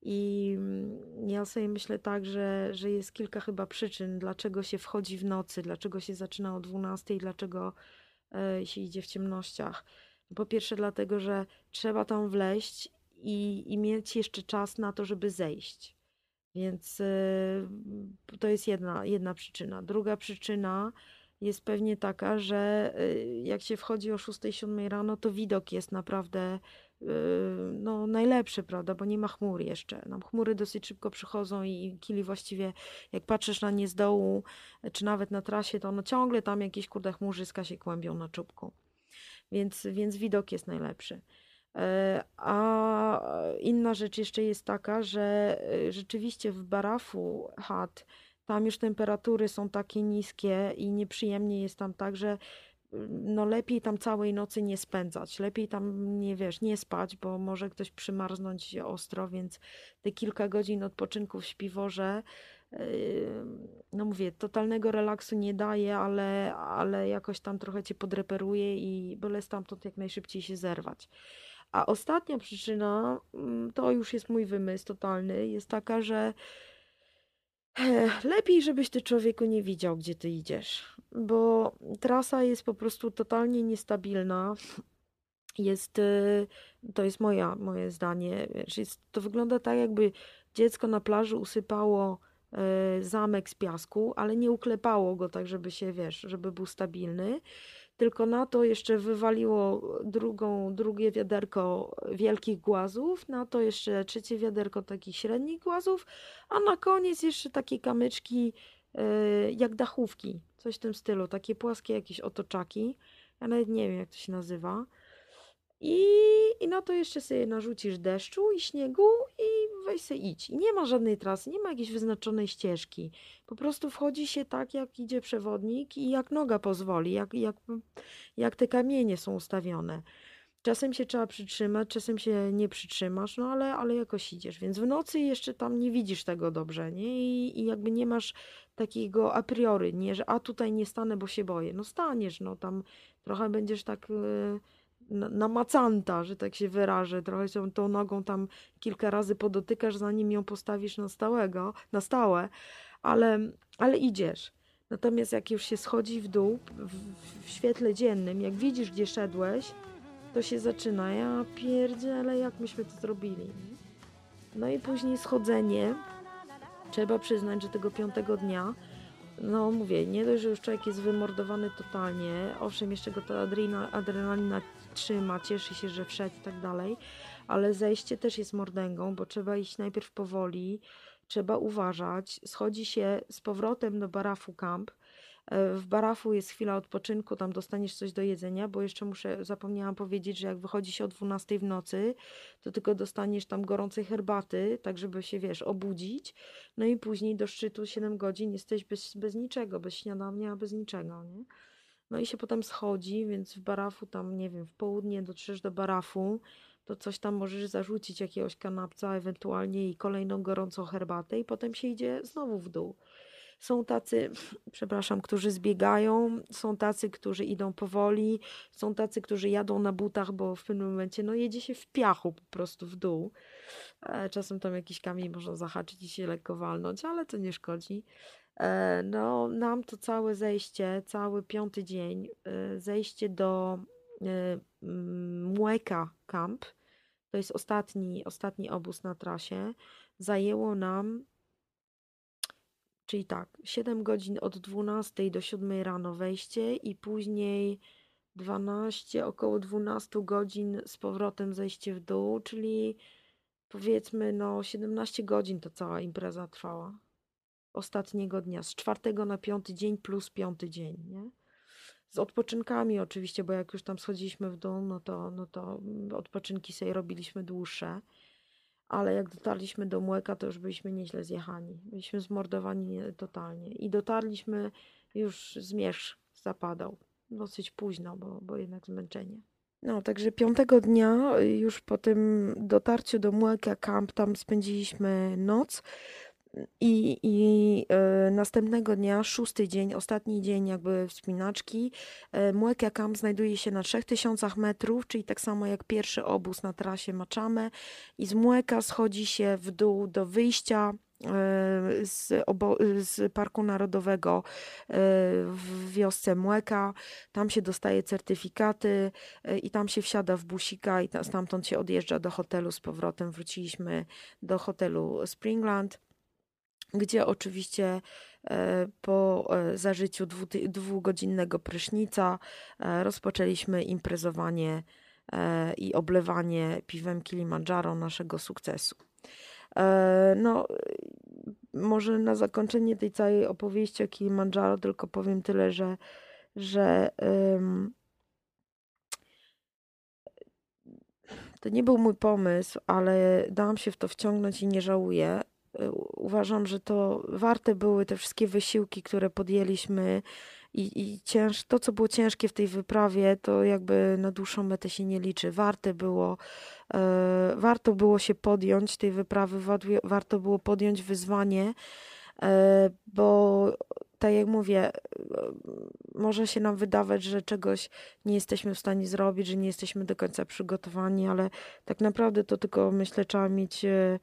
I mm, ja sobie myślę tak, że, że jest kilka chyba przyczyn, dlaczego się wchodzi w nocy, dlaczego się zaczyna o 12, dlaczego e, się idzie w ciemnościach. Po pierwsze, dlatego, że trzeba tam wleźć i, i mieć jeszcze czas na to, żeby zejść. Więc e, to jest jedna, jedna przyczyna. Druga przyczyna jest pewnie taka, że e, jak się wchodzi o 6-7 rano, to widok jest naprawdę no, najlepszy, prawda, bo nie ma chmur jeszcze. Nam chmury dosyć szybko przychodzą i kili właściwie, jak patrzysz na nie z dołu, czy nawet na trasie, to ono ciągle tam jakieś kurde chmurzyska się kłębią na czubku. Więc, więc widok jest najlepszy. E, A inna rzecz jeszcze jest taka, że e, rzeczywiście w Barafu chat tam już temperatury są takie niskie i nieprzyjemnie jest tam tak, że no lepiej tam całej nocy nie spędzać, lepiej tam nie wiesz, nie spać, bo może ktoś przymarznąć ostro, więc te kilka godzin odpoczynku w śpiworze, yy, no mówię, totalnego relaksu nie daje, ale, ale jakoś tam trochę cię podreperuje i byle stamtąd jak najszybciej się zerwać. A ostatnia przyczyna, mm, to już jest mój wymysł totalny, jest taka, że Lepiej, żebyś ty człowieku nie widział, gdzie ty idziesz, bo trasa jest po prostu totalnie niestabilna. Jest, y, to jest moja, moje zdanie, wiesz, jest, to wygląda tak, jakby dziecko na plaży usypało y, zamek z piasku, ale nie uklepało go tak, żeby się, wiesz, żeby był stabilny tylko na to jeszcze wywaliło drugą, drugie wiaderko wielkich głazów, na to jeszcze trzecie wiaderko takich średnich głazów, a na koniec jeszcze takie kamyczki yy, jak dachówki, coś w tym stylu, takie płaskie jakieś otoczaki. Ja nawet nie wiem, jak to się nazywa. I, I na to jeszcze sobie narzucisz deszczu i śniegu i weź se idź. I nie ma żadnej trasy, nie ma jakiejś wyznaczonej ścieżki. Po prostu wchodzi się tak, jak idzie przewodnik i jak noga pozwoli, jak, jak, jak te kamienie są ustawione. Czasem się trzeba przytrzymać, czasem się nie przytrzymasz, no ale, ale jakoś idziesz. Więc w nocy jeszcze tam nie widzisz tego dobrze, nie? I, i jakby nie masz takiego a priori, nie, że a tutaj nie stanę, bo się boję. No staniesz, no tam trochę będziesz tak... Yy, namacanta, że tak się wyrażę. Trochę się tą nogą tam kilka razy podotykasz, zanim ją postawisz na stałego, na stałe, ale, ale idziesz. Natomiast jak już się schodzi w dół, w, w świetle dziennym, jak widzisz, gdzie szedłeś, to się zaczyna. Ja pierdzielę, jak myśmy to zrobili. No i później schodzenie. Trzeba przyznać, że tego piątego dnia no mówię, nie dość, że już człowiek jest wymordowany totalnie, owszem, jeszcze go ta adrena, adrenalina trzyma, cieszy się, że wszedł i tak dalej, ale zejście też jest mordęgą, bo trzeba iść najpierw powoli, trzeba uważać, schodzi się z powrotem do Barafu Camp, E, w Barafu jest chwila odpoczynku, tam dostaniesz coś do jedzenia, bo jeszcze muszę, zapomniałam powiedzieć, że jak wychodzi się o 12 w nocy, to tylko dostaniesz tam gorącej herbaty, tak żeby się, wiesz, obudzić. No i później do szczytu 7 godzin jesteś bez, bez niczego, bez śniadania, bez niczego, nie? No i się potem schodzi, więc w Barafu tam, nie wiem, w południe dotrzesz do Barafu, to coś tam możesz zarzucić, jakiegoś kanapca, ewentualnie i kolejną gorącą herbatę i potem się idzie znowu w dół. Są tacy, przepraszam, którzy zbiegają, są tacy, którzy idą powoli, są tacy, którzy jadą na butach, bo w pewnym momencie no, jedzie się w piachu po prostu w dół. E, Czasem tam jakiś kamień można zahaczyć i się lekko walnąć, ale to nie szkodzi. E, No, nam to całe zejście, cały piąty dzień, e, zejście do e, Mueka Camp, to jest ostatni, ostatni obóz na trasie, zajęło nam Czyli tak, 7 godzin od 12 do 7 rano wejście i później 12, około 12 godzin z powrotem zejście w dół, czyli powiedzmy no 17 godzin to cała impreza trwała. Ostatniego dnia, z czwartego na piąty dzień plus piąty dzień, nie? z odpoczynkami oczywiście, bo jak już tam schodziliśmy w dół, no to, no to odpoczynki sobie robiliśmy dłuższe. Ale jak dotarliśmy do Młeka, to już byliśmy nieźle zjechani. Byliśmy zmordowani totalnie. I dotarliśmy, już zmierzch zapadał. Dosyć późno, bo, bo jednak zmęczenie. No, także piątego dnia, już po tym dotarciu do Młeka Camp, tam spędziliśmy noc. I, i e, następnego dnia, szósty dzień, ostatni dzień jakby wspinaczki, e, Muekia Camp znajduje się na 3000 metrów, czyli tak samo jak pierwszy obóz na trasie Maczame i z Mueka schodzi się w dół do wyjścia e, z, z Parku Narodowego w wiosce Mueka. Tam się dostaje certyfikaty i tam się wsiada w busika i ta- stamtąd się odjeżdża do hotelu z powrotem. Wróciliśmy do hotelu Springland gdzie oczywiście e, po e, zażyciu dwu- dwugodzinnego prysznica e, rozpoczęliśmy imprezowanie i oblewanie piwem Kilimandżaro naszego sukcesu. No, może na zakończenie tej całej opowieści o Kilimandżaro tylko powiem tyle, że, że em, to nie był mój pomysł, ale dałam się w to wciągnąć i nie żałuję. E, Uważam, że to warte były te wszystkie wysiłki, które podjęliśmy i, i cięż, to, co było ciężkie w tej wyprawie, to jakby na dłuższą metę się nie liczy. Warte było, e, warto było się podjąć tej wyprawy, warto, było podjąć wyzwanie, e, bo tak jak mówię, e, może się nam wydawać, że czegoś nie jesteśmy w stanie zrobić, że nie jesteśmy do końca przygotowani, ale tak naprawdę to tylko myślę, trzeba mieć e,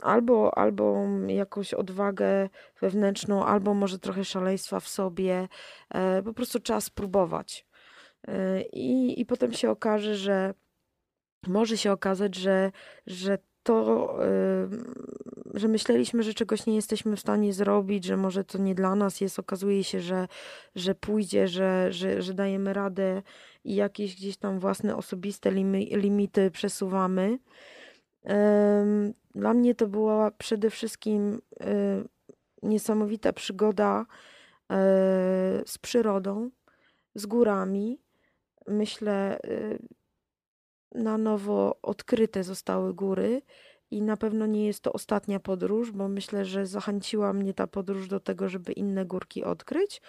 albo, albo jakąś odwagę wewnętrzną, albo może trochę szaleństwa w sobie. E, po prostu trzeba spróbować. E, I, I potem się okaże, że może się okazać, że, że to, e, że myśleliśmy, że czegoś nie jesteśmy w stanie zrobić, że może to nie dla nas jest, okazuje się, że, że pójdzie, że, że, że dajemy radę i jakieś gdzieś tam własne osobiste limi, limity przesuwamy. Dla mnie to była przede wszystkim e, niesamowita przygoda e, z przyrodą, z górami. Myślę, e, na nowo odkryte zostały góry i na pewno nie jest to ostatnia podróż, bo myślę, że zachęciła mnie ta podróż do tego, żeby inne górki odkryć.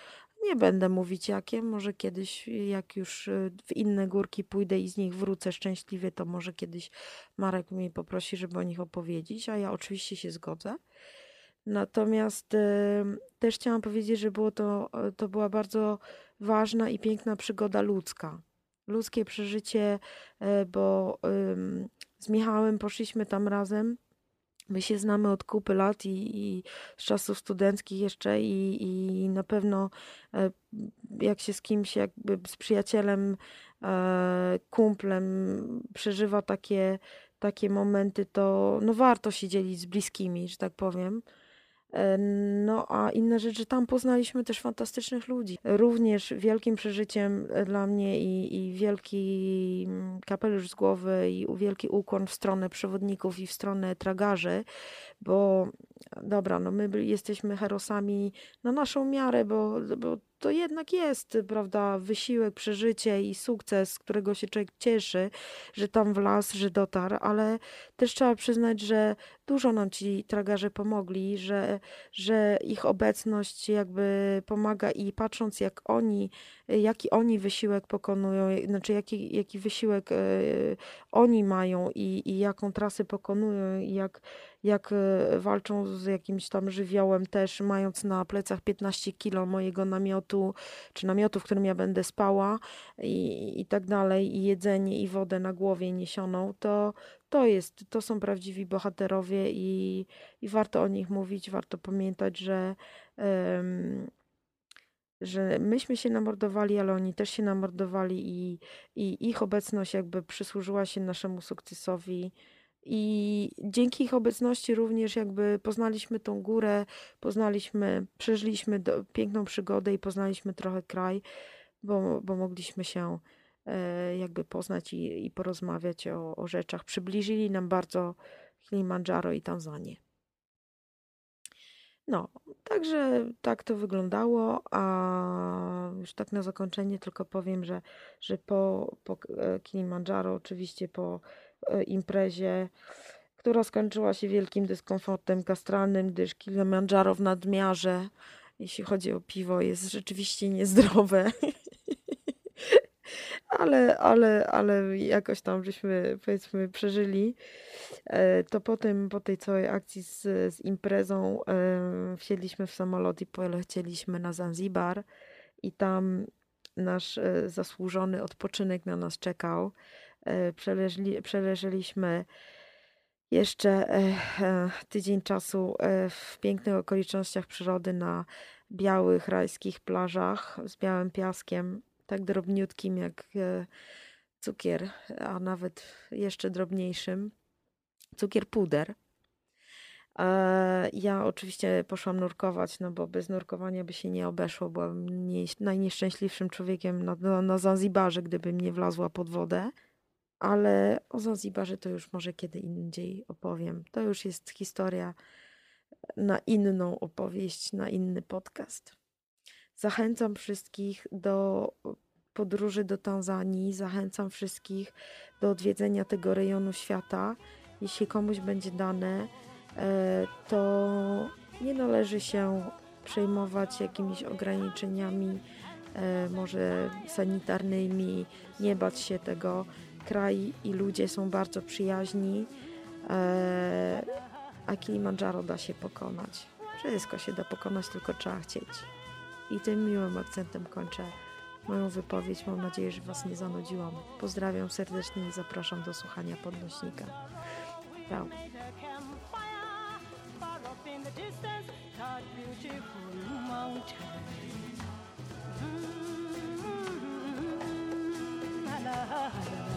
Nie będę mówić jakie, może kiedyś, jak już y, w inne górki pójdę i z nich wrócę szczęśliwie, to może kiedyś Marek mnie poprosi, żeby o nich opowiedzieć, a ja oczywiście się zgodzę. Natomiast y, też chciałam powiedzieć, że było to, to była bardzo ważna i piękna przygoda ludzka. Ludzkie przeżycie, y, bo z Michałem poszliśmy tam razem. My się znamy od kupy lat i, i z czasów studenckich jeszcze i, i na pewno e, jak się z kimś, jakby z przyjacielem, e, kumplem przeżywa takie, takie momenty, to no warto się dzielić z bliskimi, że tak powiem. No a inna rzecz, że tam poznaliśmy też fantastycznych ludzi. Również wielkim przeżyciem e, dla mnie i, i wielki mm, kapelusz z głowy i wielki ukłon w stronę przewodników i w stronę tragarzy, bo dobra, no my jesteśmy herosami na naszą miarę, bo, bo to jednak jest, prawda, wysiłek, przeżycie i sukces, z którego się człowiek cieszy, że tam wlazł, że dotarł, ale też trzeba przyznać, że dużo nam ci tragarze pomogli, że, że ich obecność jakby pomaga i patrząc jak oni, jaki oni wysiłek pokonują, znaczy jaki, jaki wysiłek e, oni mają i, i jaką trasę pokonują jak, jak e, walczą z jakimś tam żywiołem też, mając na plecach 15 kilo mojego namiotu, czy namiotu, w którym ja będę spała i, i tak dalej, i jedzenie, i wodę na głowie niesioną, to, to jest, to są prawdziwi bohaterowie i, i warto o nich mówić, warto pamiętać, że, em, że myśmy się namordowali, ale oni też się namordowali i, i ich obecność jakby przysłużyła się naszemu sukcesowi. I dzięki ich obecności również jakby poznaliśmy tą górę, poznaliśmy, przeżyliśmy do, piękną przygodę i poznaliśmy trochę kraj, bo, bo mogliśmy się e, jakby poznać i, i porozmawiać o, o rzeczach. Przybliżyli nam bardzo Kilimandżaro i Tanzanię. No, także tak to wyglądało, a już tak na zakończenie tylko powiem, że, że po, po e, Kilimandżaro, oczywiście po e, imprezie, która skończyła się wielkim dyskomfortem gastralnym, gdyż Kilimandżaro w nadmiarze, jeśli chodzi o piwo, jest rzeczywiście niezdrowe. ale, ale, ale jakoś tam żeśmy powiedzmy przeżyli. E, To potem po tej całej akcji z, z imprezą e, wsiedliśmy w samolot i polecieliśmy na Zanzibar i tam nasz e, zasłużony odpoczynek na nas czekał. Przeleżli, przeleżeliśmy jeszcze tydzień czasu w pięknych okolicznościach przyrody na białych rajskich plażach z białym piaskiem, tak drobniutkim jak e, cukier, a nawet jeszcze drobniejszym. Cukier puder. E, Ja oczywiście poszłam nurkować, no bo bez nurkowania by się nie obeszło. Byłam nie, najnieszczęśliwszym człowiekiem na, na, na Zanzibarze, gdybym nie wlazła pod wodę. Ale o Zanzibarze to już może kiedy indziej opowiem. To już jest historia na inną opowieść, na inny podcast. Zachęcam wszystkich do podróży do Tanzanii, zachęcam wszystkich do odwiedzenia tego rejonu świata. Jeśli komuś będzie dane, e, to nie należy się przejmować jakimiś ograniczeniami, e, może sanitarnymi, nie bać się tego. Kraj i ludzie są bardzo przyjaźni, e, a Kilimandżaro da się pokonać. Wszystko się da pokonać, tylko trzeba chcieć. I tym miłym akcentem kończę moją wypowiedź. Mam nadzieję, że Was nie zanudziłam. Pozdrawiam serdecznie i zapraszam do słuchania podnośnika. Ciao. Mm-hmm.